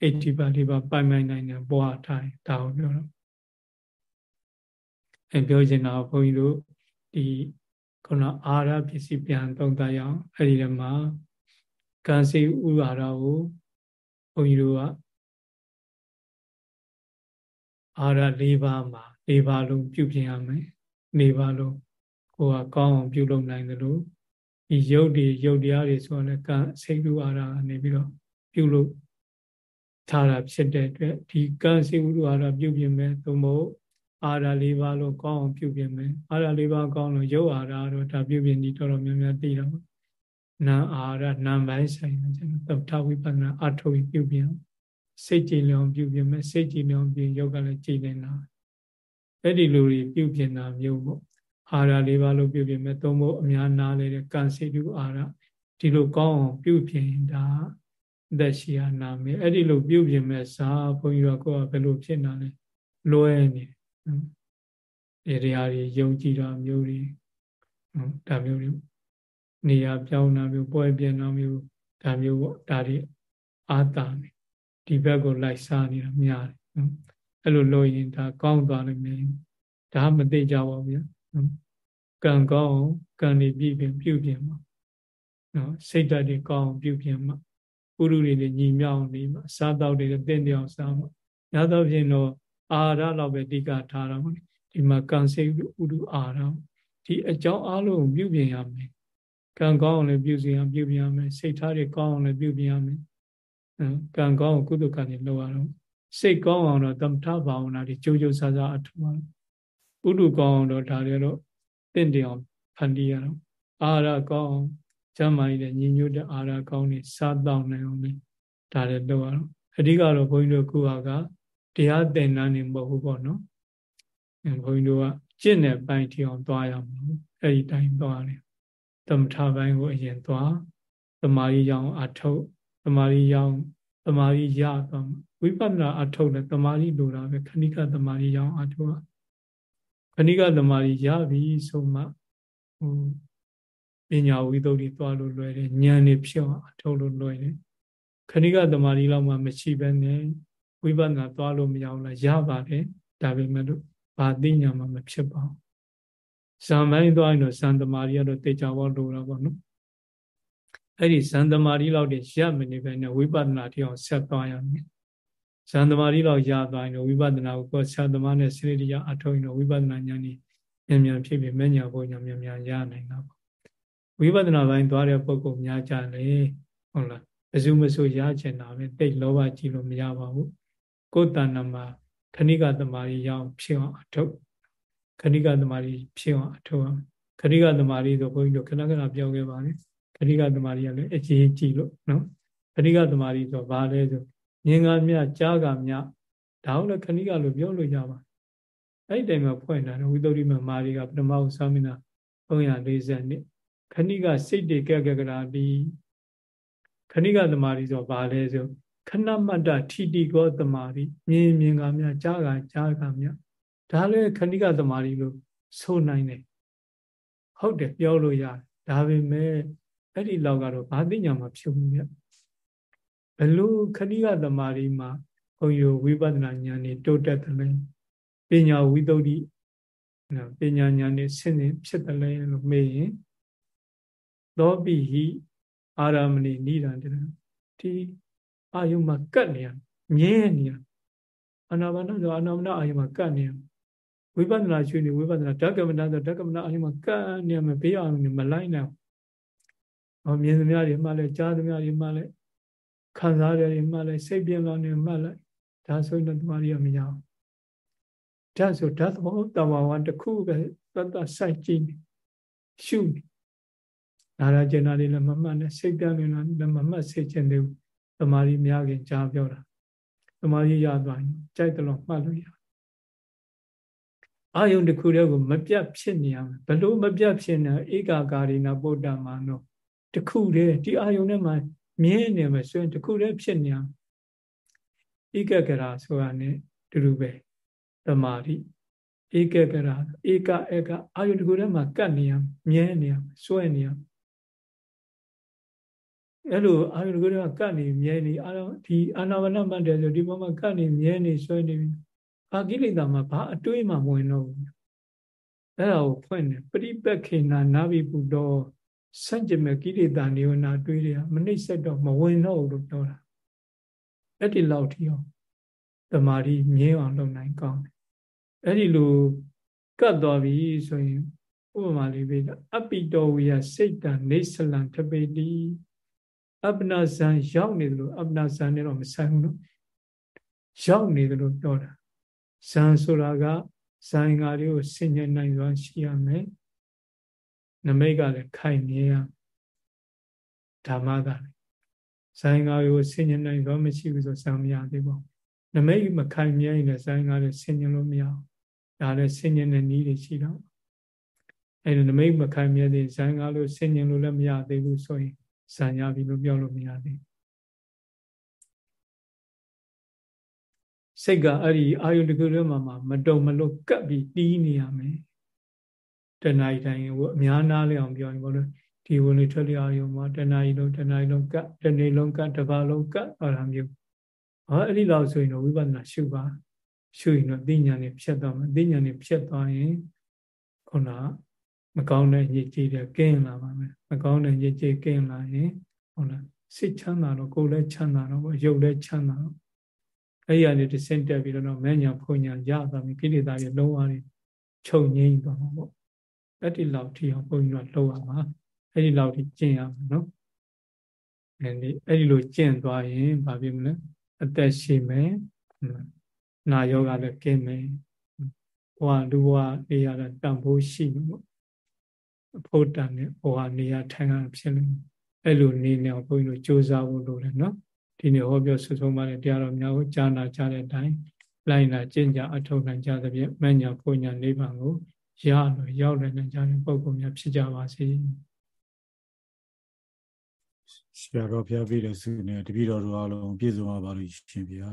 Speaker 1: အဋ္ဌိပါလေးပါပိုင်ပိုင်နိုင်တယ်ဘွားထိုင်ဒါကိုပြောတော့အဲပြောချင်တာဘုန်းကြီးတို့ဒီခုနအာရပစ္စည်းပြန်သုံးသပ်ရအောင်အဲ့ဒီတမှာကံစီဥပါဒကို ဘုန်းကြီးတို့ကအာရ၄ပါးမှာ၄ပါးလုံးပြုပြင်ရမယ်၄ပါးလုံးကိုကကောင်းအောင်ပြုလုပ်နိုင်တယ်လို့ဒီယုတ်ဒီယုတ်တရားတွေဆိုရင်ကံစိတ်ဥပါဒကနေပြီးတော့ပြုလုပ်ထားတာဖြစ်တဲ့အတွက်ဒီကံစီဥပါဒပြုပြင်မယ်သို့မဟုတ်အာရလေးပါလို့ကောင်းအောင်ပြုပြင်မယ်အာရလေးပါကောင်းလို့ရုပ်အာရတော့ဒါပြုပြင်ဒီတော်တော်များများသိတော့ နာအာရနာပိုင်းဆိုင်တယ်ကျွန်တော်သဗ္ဗဝိပဿနာအထုပ်ပြုပြင်စိတ်ကြည်လျောင်ပြုပြင်မယ်စိတ်ကြည်လျောင်ပြင်ရုပ်ကလည်းကြည်နေတာအဲ့ဒီလိုတွေပြုပြင်တာမျိုးပေါ့အာရလေးပါလို့ပြုပြင်မယ်သုံးဖို့အများနာလေတဲ့ကံစိတုအာရဒီလိုကောင်းအောင်ပြုပြင်တာသက်ရှိဟာနာမယ်အဲ့ဒီလိုပြုပြင်မဲ့စာဘုန်းကြီးကကိုယ်ကဘယ်လိုဖြစ်နာလဲလွဲနေဒီတရားတွေယုံကြည်တာမျိုးတွေဒါမျိုးတွေ နေရာပြောင်းတာမျိုးပွဲပြင်းတာမျိုးဒါမျိုးပေါ့ဒါတွေအာတာနေဒီဘက်ကိုလိုက်စားနေတာများတယ်နော်အဲ့လိုလို့ရင်ဒါကောင်းသွားလိမ့်မယ်ဒါမသိကြပါဘူးဗျာကံကောင်းကံတွေပြည့်ပြင်ပြုပြင်မှာနော်စိတ်ဓာတ်တွေကောင်းပြုပြင်မှာပုရုတွေညီမြောက်နေမှာစားတော့တွေတင့်တယ်အောင်စားမှာရသောဖြင့်တော့အာရလောက်ပဲအဓိကထားတော့ဒီမှာကံစိတ်ဥဒုအာရဒီအကြောင်းအလုံးပြုပြင်ရမယ် ကံကောင်းအောင်လည်းပြုစီအောင်ပြုပြင်ရမယ်စိတ်ထားတွေကောင်းအောင်လည်းပြုပြင်ရမယ်ကံကောင်းအောင်ကုသကံတွေလုပ်ရတော့စိတ်ကောင်းအောင်တော့သမထဘာဝနာတွေကြိုးကြိုးစားစားအထူးဥဒုကောင်းအောင်တော့ဒါတွေတော့တင့်တယ်အောင်ဖန်တီးရတော့အာရကောင်းအောင်ကျမ်းမာရေးညီညွတ်တဲ့အာရကောင်းတွေစားတောင်းနိုင်အောင်လေဒါလည်းလုပ်ရတော့အဓိကတော့ဘုန်းကြီးတို့ခုဟာကတရားသင်တန်းနေမဟုတ်ဘူးပေါ့နော်ဘုန်းကြီးတို့ကကျင့်တဲ့ပိုင်းထီအောင်သွားရမှာအဲ့ဒီတိုင်းသွားတယ် သမထပိုင်းကိုအရင်သွားသမာဓိရောင်အထုတ်သမာဓိရောင်သမာဓိရသွားဝိပဿနာအထုတ်နဲ့သမာဓိလိုတာပဲခဏိကသမာဓိရောင်အထုတ်ခဏိကသမာဓိရပြီဆိုမှဟိုပညာဝိသုဒ္ဓိသွားလို့လွယ်တယ်ဉာဏ်နေဖြစ်အောင်အထုတ်လို့လွယ်တယ်ခဏိကသမာဓိလောက်မှမရှိဘဲနဲ့ဝိပဿနာသွားလို့မရဘူးလားရပါတယ်ဒါပေမဲ့လို့ဘာသိညာမှမဖြစ်ပါဘူး ဇံပိုင်းသွားရင်တော့ဇံသမารီကတော့တေချာဘောလိုတာပေါ့နော်အဲ့ဒီဇံသမารီလောက်တည်းရမနေပဲနဲ့ဝိပဿနာတိအောင်ဆက်သွားရမယ်ဇံသမารီလောက်ရသွားရင်တော့ဝိပဿနာကိုကိုယ်ဆရာသမားနဲ့စိရိတရအထောက်ရင်တော့ဝိပဿနာဉာဏ်ကြီးမြန်မြန်ဖြစ်ပြီးမညာဘောညာမြန်မြန်ရနိုင်တာပေါ့ဝိပဿနာပိုင်းသွားတဲ့ပုဂ္ဂိုလ်များကြလေဟုတ်လားဘယ်သူမဆိုရချင်တာပဲတိတ်လောဘကြီးလို့မရပါဘူးကိုယ်တဏ္ဍမှာခဏိကသမารီရအောင်ဖြစ်အောင်အထုတ် ခဏိကသမารီဖြစ်အောင်အထုတ်အောင်ခဏိကသမารီဆိုဘုန်းကြီးတို့ခဏခဏပြောခဲ့ပါတယ်ခဏိကသမารီကလည်းအကြီးကြီးလို့နော်ခဏိကသမารီဆိုဘာလဲဆိုမြင်ကမြကြားကမြဒါဟုတ်လည်းခဏိကလို့ပြောလို့ရပါအဲ့ဒီတိုင်မှာဖွင့်တာဝိသုဒ္ဓိမမာရီကပထမဦးသာမဏ340နှစ်ခဏိကစိတ်တွေကက်ကကရာဒီခဏိကသမารီဆိုဘာလဲဆိုခဏမတ္တထီတိကောတမာရီမြင်မြင်ကမြကြားကကြားကမြ ဒါလည်းခဏိကသမารီလို့ဆိုနိုင်တယ်ဟုတ်တယ်ပြောလို့ရတယ်ဒါပေမဲ့အဲ့ဒီလောက်ကတော့ဘာသိညာမှာဖြစ်ဘူးမြတ်ဘလို့ခဏိကသမารီမှာဘုန်းကြီးဝိပဿနာဉာဏ်นี่တိုးတက်တယ်လဲပညာဝိသုဒ္ဓိနော်ပညာဉာဏ်นี่ဆင်းရင်ဖြစ်တယ်လဲလို့မေးရင်သောပိဟိအာရမဏိနိဒံတရဒီအာယုမှာကတ်နေရမြဲနေရအနာဘာနာဆိုအနာမနာအာယုမှာကတ်နေရ ဝိပဿနာရွှေနေဝိပဿနာဓကမနာဆိုဓကမနာအာယုမှာကတ်နေမှာဘေးအောင်နေမလိုက်နိုင်အောင်မြင်သမျှတွေမှလည်းကြားသမျှတွေမှလည်းခံစားရတွေမှလည်းစိတ်ပြင်းလောင်းနေမှလည်းဒါဆိုရင်တော့တမာရီမရအောင်ဓာတ်ဆိုဓာတ်သဘောတဘာဝတစ်ခုပဲသတ်သတ်စိုက်ကြည့်ရှုနေနာရကျင်နာတွေလည်းမမှတ်နဲ့စိတ်ပြင်းနေတာလည်းမမှတ်စေချင်သေးဘူးတမာရီများခင်ကြားပြောတာတမာရီရသွားရင်ကြိုက်တယ်လို့မှတ်လို့ရ အာယုန်တစ်ခုတည်းကိုမပြတ်ဖြစ်နေရမယ်ဘလို့မပြတ်ဖြစ်နေဧကာကာရိနာပုဒ္ဓမာနောတခုတည်းဒီအာယုန်ထဲမှာမြဲနေမယ်ဆိုရင်တခုတည်းဖြစ်နေရဧကကရာဆိုတာ ਨੇ တူတူပဲတမာတိဧကကရာဧကဧကအာယုန်တခုတည်းမှာကတ်နေရမြဲနေရစွဲနေရအဲ့လိုအာယုန်တခုတည်းမှာကတ်နေမြဲနေအာဒီအာနာဝနမတ်တယ်ဆိုဒီဘက်မှာကတ်နေမြဲနေစွဲနေပြီ အာကိလေသာမှာဘာအတွေးမှမဝင်တော့ဘူးအဲ့ဒါကိုဖွင့်တယ်ပရိပက္ခေနာနာဘိပုတောစัจ jame ကိလေသာနေဝနာတွေးတယ်မနှိမ့်ဆက်တော့မဝင်တော့ဘူးလို့ပြောတာအဲ့ဒီလောက်ထိအောင်တမာရီမြင်းအောင်လုပ်နိုင်ကောင်းတယ်အဲ့ဒီလိုကတ်သွားပြီဆိုရင်ဥပမာလေးပေးတာအပိတောဝိယစိတ်တံနေဆလံထပေတိအပ္ပနာဇံရောက်နေတယ်လို့အပ္ပနာဇံနဲ့တော့မဆိုင်ဘူးနော်ရောက်နေတယ်လို့ပြောတာ ဇံဆိုတာကဇိုင်ငါတွေကိုဆင်ញနိုင်စွာရှိရမယ်နမိတ်ကလည်းခိုင်နေရဓမ္မကလည်းဇိုင်ငါတွေကိုဆင်ញနိုင်စွာမရှိဘူးဆိုဇံမရသေးပါဘူးနမိတ်မခိုင်မြဲရင်လည်းဇိုင်ငါတွေဆင်ញလို့မရဘူးဒါလည်းဆင်ញတဲ့နည်းတွေရှိတော့အဲ့ဒီနမိတ်မခိုင်မြဲသေးဇိုင်ငါလို့ဆင်ញလို့လည်းမရသေးဘူးဆိုရင်ဇံရပြီလို့ပြောလို့မရသေးဘူး စိတ်ကအဲ့ဒီအာယုတခုထဲမှာမတုံမလို့ကပ်ပြီးတီးနေရမယ်တဏှာတိုင်းကိုအများနာလေအောင်ပြောရင်ဘောလို့ဒီဝင်လေထွက်လေအာယုမှာတဏှာကြီးလုံးတဏှာကြီးလုံးကပ်တနေ့လုံးကပ်တစ်ပတ်လုံးကပ်ဟောတာမျိုးဟောအဲ့ဒီလောက်ဆိုရင်တော့ဝိပဿနာရှုပါရှုရင်တော့သိဉာဏ်နဲ့ဖြတ်သွားမယ်သိဉာဏ်နဲ့ဖြတ်သွားရင်ခုနမကောင်းတဲ့ညစ်ကြေးတွေကင်းလာပါမယ်မကောင်းတဲ့ညစ်ကြေးကင်းလာရင်ဟုတ်လားစိတ်ချမ်းသာတော့ကိုယ်လည်းချမ်းသာတော့ရုပ်လည်းချမ်းသာတော့ အဲ့ဒီကနေတဆင့်တက်ပြီးတော့မညာဖုန်ညာရသွားပြီကိလေသာတွေလုံးဝတွေချုပ်ငြိမ်းသွားမှာပေါ့အဲ့ဒီလောက်ထိအောင်ဘုန်းကြီးတို့လှုပ်ရမှာအဲ့ဒီလောက်ထိကျင့်ရမှာနော်အဲ့ဒီအဲ့ဒီလိုကျင့်သွားရင်ဘာဖြစ်မလဲအသက်ရှိမယ်နာယောဂလည်းကင်းမယ်ဘဝလူဘဝနေရာတန်ဖိုးရှိမှာပေါ့အဖို့တန်နဲ့ဘဝနေရာထိုင်ရဖြစ်လိမ့်မယ်အဲ့လိုနေနေအောင်ဘုန်းကြီးတို့စူးစမ်းဖို့လိုတယ်နော် ဒီနေ့ဟောပြောဆွဆုံးပါတဲ့တရားတော်များကိုကြားနာကြတဲ့အတိုင်းလိုက်နာကျင့်ကြအထောက်နိုင်ကြသဖြင့်မညာပူညာနိဗ္ဗာန်ကိုရလို့ရောက်နိုင်ကြတဲ့ပုဂ္ဂိုလ်များဖြစ်ကြပါစေ
Speaker 2: ဆရာတော်ဘုရားပြည့်တဲ့ဆုနဲ့တပည့်တော်တို့အားလုံးပြည့်စုံပါပါလို့ရှင်ဗျာ